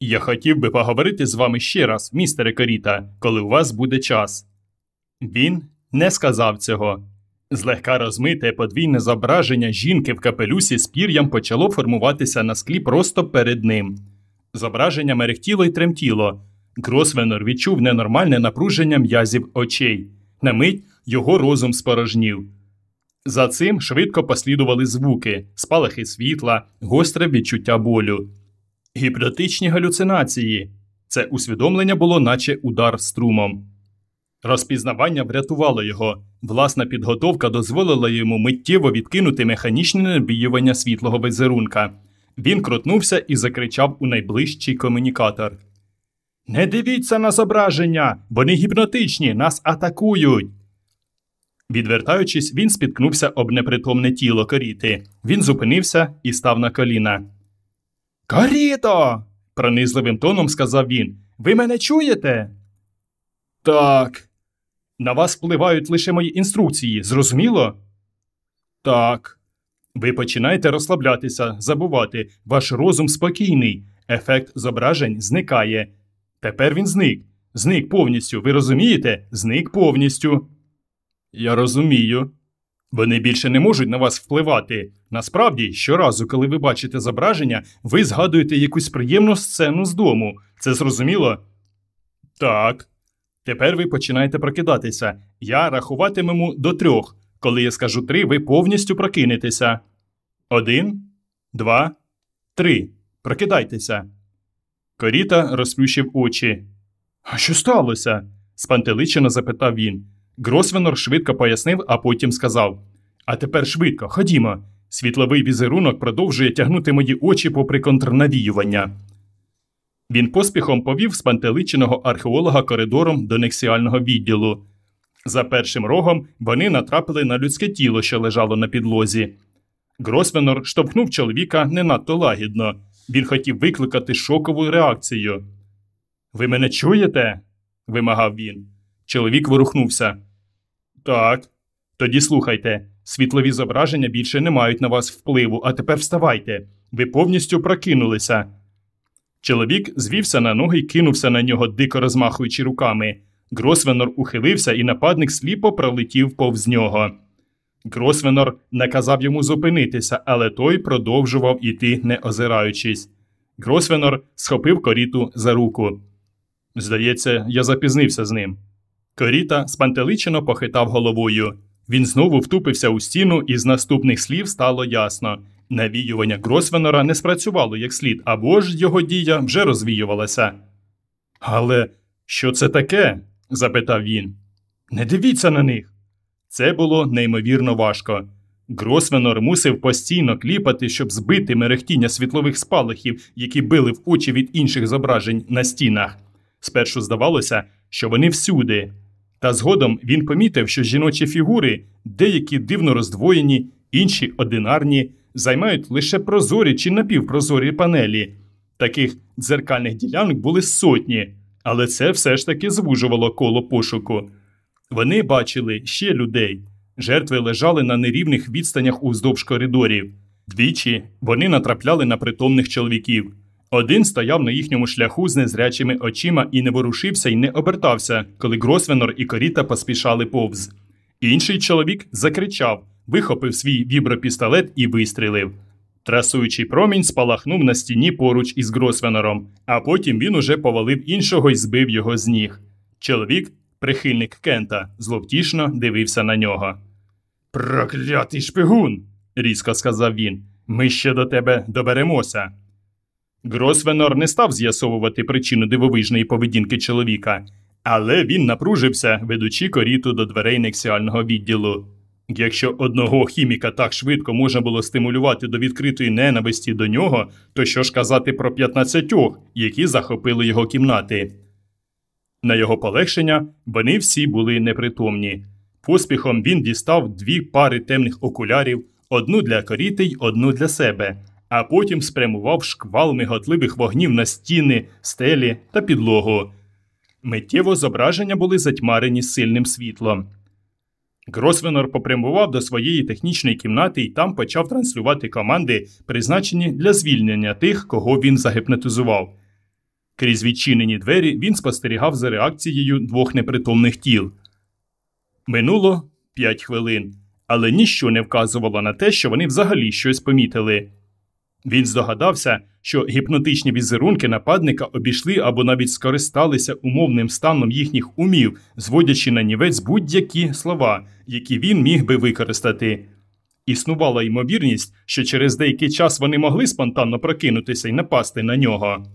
Я хотів би поговорити з вами ще раз, містере Коріта, коли у вас буде час. Він не сказав цього. Злегка розмите подвійне зображення жінки в капелюсі з пір'ям почало формуватися на склі просто перед ним. Зображення мерехтіло й тремтіло. Гросвенор відчув ненормальне напруження м'язів очей. На мить його розум спорожнів. За цим швидко послідували звуки, спалахи світла, гостре відчуття болю. Гіпнотичні галюцинації. Це усвідомлення було, наче удар струмом. Розпізнавання врятувало його. Власна підготовка дозволила йому миттєво відкинути механічне набіювання світлого візерунка. Він крутнувся і закричав у найближчий комунікатор. Не дивіться на зображення! Вони гіпнотичні, нас атакують. Відвертаючись, він спіткнувся об непритомне тіло коріти. Він зупинився і став на коліна. Коріто. пронизливим тоном сказав він. Ви мене чуєте? Так. На вас впливають лише мої інструкції, зрозуміло? Так. Ви починаєте розслаблятися, забувати. Ваш розум спокійний. Ефект зображень зникає. Тепер він зник. Зник повністю. Ви розумієте? Зник повністю. Я розумію. Вони більше не можуть на вас впливати. Насправді, щоразу, коли ви бачите зображення, ви згадуєте якусь приємну сцену з дому. Це зрозуміло? Так. Тепер ви починаєте прокидатися. Я рахуватимемо до трьох. Коли я скажу три, ви повністю прокинетеся. Один, два, три. Прокидайтеся. Коріта розплющив очі. А що сталося? спантеличено запитав він. Гросвенор швидко пояснив, а потім сказав: А тепер швидко, ходімо. Світловий візерунок продовжує тягнути мої очі попри контрнавіювання. Він поспіхом повів спантеличеного археолога коридором до нексіального відділу. За першим рогом вони натрапили на людське тіло, що лежало на підлозі. Гросвенор штовхнув чоловіка не надто лагідно. Він хотів викликати шокову реакцію. Ви мене чуєте? вимагав він. Чоловік ворухнувся. Так. Тоді слухайте. Світлові зображення більше не мають на вас впливу, а тепер вставайте. Ви повністю прокинулися. Чоловік звівся на ноги і кинувся на нього, дико розмахуючи руками. Гросвенор ухилився, і нападник сліпо пролетів повз нього. Гросвенор наказав йому зупинитися, але той продовжував іти, не озираючись. Гросвенор схопив коріту за руку. Здається, я запізнився з ним. Коріта спантеличено похитав головою. Він знову втупився у стіну, і з наступних слів стало ясно. Навіювання Гросвенора не спрацювало як слід, або ж його дія вже розвіювалася. Але що це таке? запитав він. Не дивіться на них. Це було неймовірно важко. Гросвенор мусив постійно кліпати, щоб збити мерехтіння світлових спалахів, які били в очі від інших зображень на стінах. Спершу здавалося, що вони всюди. Та згодом він помітив, що жіночі фігури, деякі дивно роздвоєні, інші одинарні, займають лише прозорі чи напівпрозорі панелі. Таких дзеркальних ділянок були сотні, але це все ж таки звужувало коло пошуку. Вони бачили ще людей. Жертви лежали на нерівних відстанях уздовж коридорів. Двічі вони натрапляли на притомних чоловіків. Один стояв на їхньому шляху з незрячими очима і не ворушився і не обертався, коли Гросвенор і Коріта поспішали повз. Інший чоловік закричав, вихопив свій вібропістолет і вистрілив. Трасуючий промінь спалахнув на стіні поруч із Гросвенором, а потім він уже повалив іншого і збив його з ніг. Чоловік, прихильник Кента, зловтішно дивився на нього. Проклятий шпигун, різко сказав він. Ми ще до тебе доберемося. Гросвенор не став з'ясовувати причину дивовижної поведінки чоловіка, але він напружився, ведучи коріту до дверей нексіального відділу. Якщо одного хіміка так швидко можна було стимулювати до відкритої ненависті до нього, то що ж казати про 15, які захопили його кімнати? На його полегшення вони всі були непритомні. Поспіхом він дістав дві пари темних окулярів, одну для коріти й одну для себе, а потім спрямував шквал миготливих вогнів на стіни, стелі та підлогу. Миттєво зображення були затьмарені сильним світлом. Гросвенор попрямував до своєї технічної кімнати і там почав транслювати команди, призначені для звільнення тих, кого він загіпнотизував. Крізь відчинені двері він спостерігав за реакцією двох непритомних тіл. Минуло п'ять хвилин, але ніщо не вказувало на те, що вони взагалі щось помітили. Він здогадався, що гіпнотичні візерунки нападника обійшли або навіть скористалися умовним станом їхніх умів, зводячи на нівець будь-які слова, які він міг би використати. Існувала ймовірність, що через деякий час вони могли спонтанно прокинутися і напасти на нього.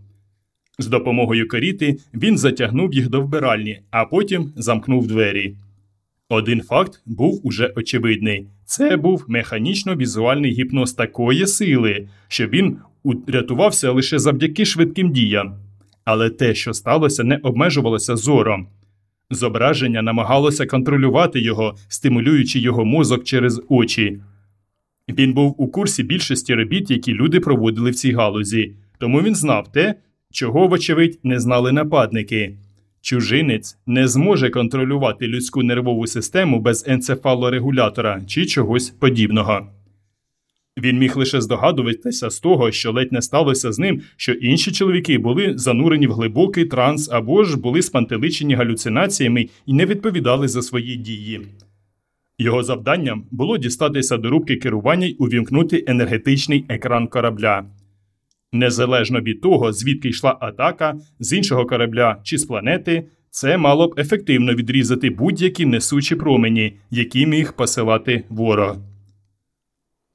З допомогою коріти він затягнув їх до вбиральні, а потім замкнув двері. Один факт був уже очевидний це був механічно-візуальний гіпноз такої сили, що він урятувався лише завдяки швидким діям. Але те, що сталося, не обмежувалося зором. Зображення намагалося контролювати його, стимулюючи його мозок через очі. Він був у курсі більшості робіт, які люди проводили в цій галузі, тому він знав те, чого, вочевидь, не знали нападники. Чужинець не зможе контролювати людську нервову систему без енцефалорегулятора чи чогось подібного. Він міг лише здогадуватися з того, що ледь не сталося з ним, що інші чоловіки були занурені в глибокий транс або ж були спантеличені галюцинаціями і не відповідали за свої дії. Його завданням було дістатися до рубки керування й увімкнути енергетичний екран корабля. Незалежно від того, звідки йшла атака з іншого корабля чи з планети, це мало б ефективно відрізати будь-які несучі промені, які міг посилати ворог.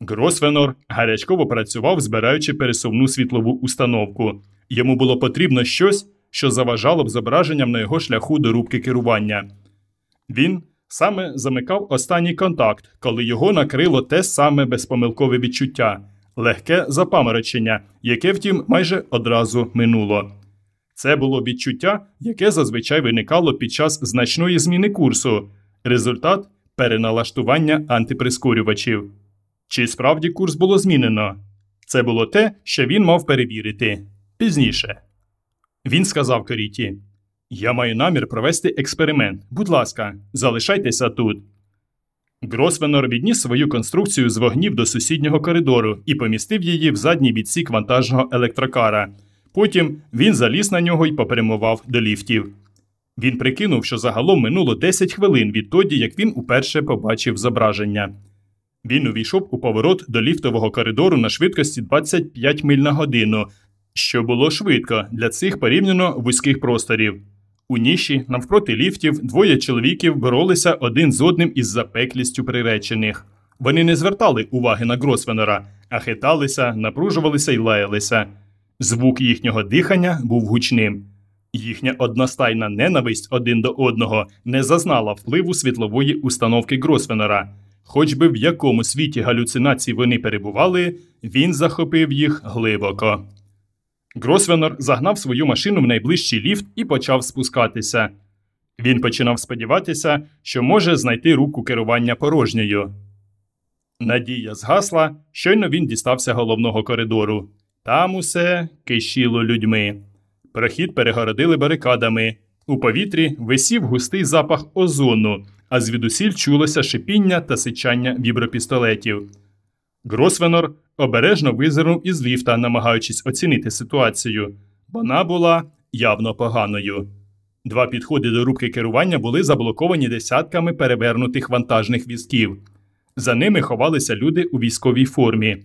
Гросвенор гарячково працював, збираючи пересувну світлову установку. Йому було потрібно щось, що заважало б зображенням на його шляху до рубки керування. Він саме замикав останній контакт, коли його накрило те саме безпомилкове відчуття легке запаморочення, яке, втім, майже одразу минуло. Це було відчуття, яке зазвичай виникало під час значної зміни курсу, результат переналаштування антиприскорювачів. Чи справді курс було змінено? Це було те, що він мав перевірити пізніше. Він сказав Коріті: Я маю намір провести експеримент. Будь ласка, залишайтеся тут. Гросвенор відніс свою конструкцію з вогнів до сусіднього коридору і помістив її в задній відсік вантажного електрокара. Потім він заліз на нього і попрямував до ліфтів. Він прикинув, що загалом минуло 10 хвилин відтоді, як він уперше побачив зображення. Він увійшов у поворот до ліфтового коридору на швидкості 25 миль на годину, що було швидко для цих порівняно вузьких просторів. У ніші, навпроти ліфтів, двоє чоловіків боролися один з одним із запеклістю приречених. Вони не звертали уваги на Гросвенера, а хиталися, напружувалися і лаялися. Звук їхнього дихання був гучним. Їхня одностайна ненависть один до одного не зазнала впливу світлової установки Гросвенера. Хоч би в якому світі галюцинацій вони перебували, він захопив їх глибоко. Гросвенор загнав свою машину в найближчий ліфт і почав спускатися. Він починав сподіватися, що може знайти руку керування порожньою. Надія згасла, щойно він дістався головного коридору. Там усе кишіло людьми. Прохід перегородили барикадами. У повітрі висів густий запах озону, а звідусіль чулося шипіння та сичання вібропістолетів. Гросвенор обережно визирнув із ліфта, намагаючись оцінити ситуацію. Вона була явно поганою. Два підходи до рубки керування були заблоковані десятками перевернутих вантажних візків. За ними ховалися люди у військовій формі.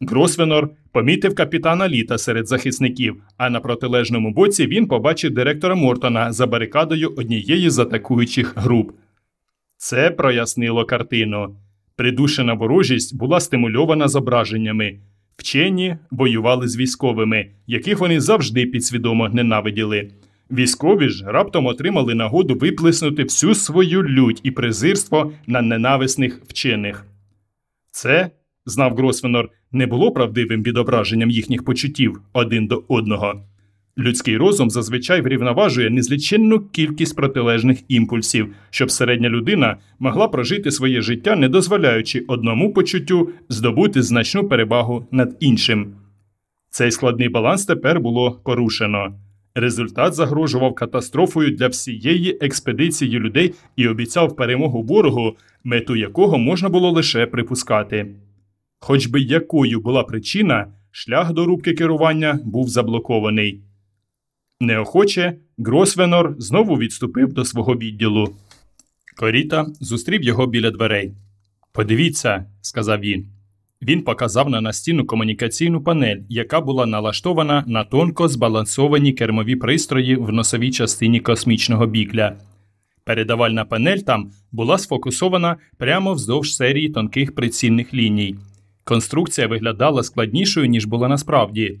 Гросвенор помітив капітана літа серед захисників, а на протилежному боці він побачив директора Мортона за барикадою однієї з атакуючих груп. Це прояснило картину. Придушена ворожість була стимульована зображеннями. Вчені воювали з військовими, яких вони завжди підсвідомо ненавиділи. Військові ж раптом отримали нагоду виплеснути всю свою лють і презирство на ненависних вчених. Це, знав Гросвенор, не було правдивим відображенням їхніх почуттів один до одного. Людський розум зазвичай врівноважує незліченну кількість протилежних імпульсів, щоб середня людина могла прожити своє життя, не дозволяючи одному почуттю здобути значну перевагу над іншим. Цей складний баланс тепер було порушено. Результат загрожував катастрофою для всієї експедиції людей і обіцяв перемогу ворогу, мету якого можна було лише припускати. Хоч би якою була причина, шлях до рубки керування був заблокований. Неохоче Гросвенор знову відступив до свого відділу. Коріта зустрів його біля дверей. Подивіться, сказав він. Він показав на настінну комунікаційну панель, яка була налаштована на тонко збалансовані кермові пристрої в носовій частині космічного бікля. Передавальна панель там була сфокусована прямо вздовж серії тонких прицільних ліній. Конструкція виглядала складнішою, ніж була насправді.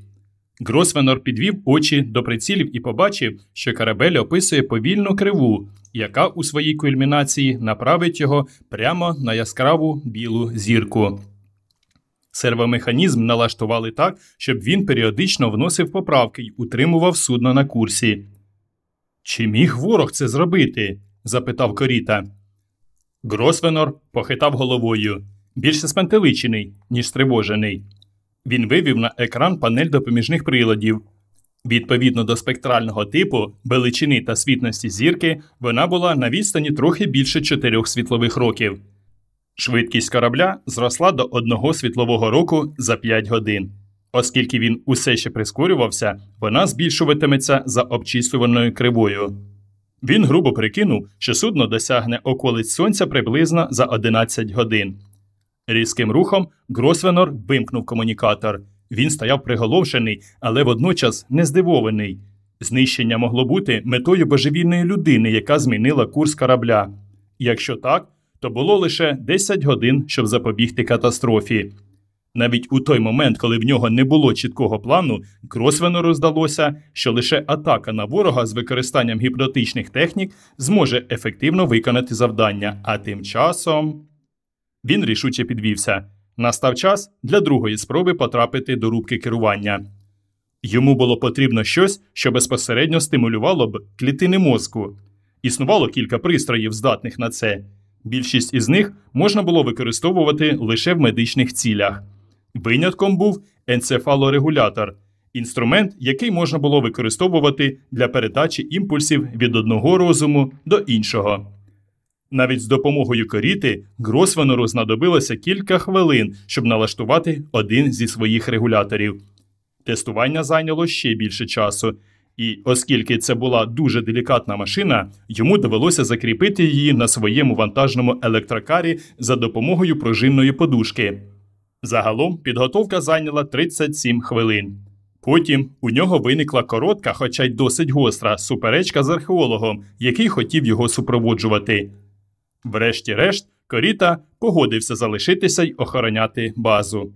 Гросвенор підвів очі до прицілів і побачив, що корабель описує повільну криву, яка у своїй кульмінації направить його прямо на яскраву білу зірку. Сервомеханізм налаштували так, щоб він періодично вносив поправки й утримував судно на курсі. Чи міг ворог це зробити? запитав Коріта. Гросвенор похитав головою, більше спантеличений, ніж стривожений. Він вивів на екран панель допоміжних приладів. Відповідно до спектрального типу, величини та світності зірки, вона була на відстані трохи більше чотирьох світлових років. Швидкість корабля зросла до одного світлового року за 5 годин. Оскільки він усе ще прискорювався, вона збільшуватиметься за обчислюваною кривою. Він грубо прикинув, що судно досягне околиць сонця приблизно за 11 годин. Різким рухом Гросвенор вимкнув комунікатор. Він стояв приголомшений, але водночас не здивований. Знищення могло бути метою божевільної людини, яка змінила курс корабля. Якщо так, то було лише 10 годин, щоб запобігти катастрофі. Навіть у той момент, коли в нього не було чіткого плану, Гросвенору здалося, що лише атака на ворога з використанням гіпнотичних технік зможе ефективно виконати завдання, а тим часом. Він рішуче підвівся. Настав час для другої спроби потрапити до рубки керування. Йому було потрібно щось, що безпосередньо стимулювало б клітини мозку. Існувало кілька пристроїв, здатних на це. Більшість із них можна було використовувати лише в медичних цілях. Винятком був енцефалорегулятор інструмент, який можна було використовувати для передачі імпульсів від одного розуму до іншого. Навіть з допомогою коріти Гросвенору знадобилося кілька хвилин, щоб налаштувати один зі своїх регуляторів. Тестування зайняло ще більше часу, і, оскільки це була дуже делікатна машина, йому довелося закріпити її на своєму вантажному електрокарі за допомогою пружинної подушки. Загалом підготовка зайняла 37 хвилин. Потім у нього виникла коротка, хоча й досить гостра, суперечка з археологом, який хотів його супроводжувати. Врешті-решт, Коріта погодився залишитися й охороняти базу.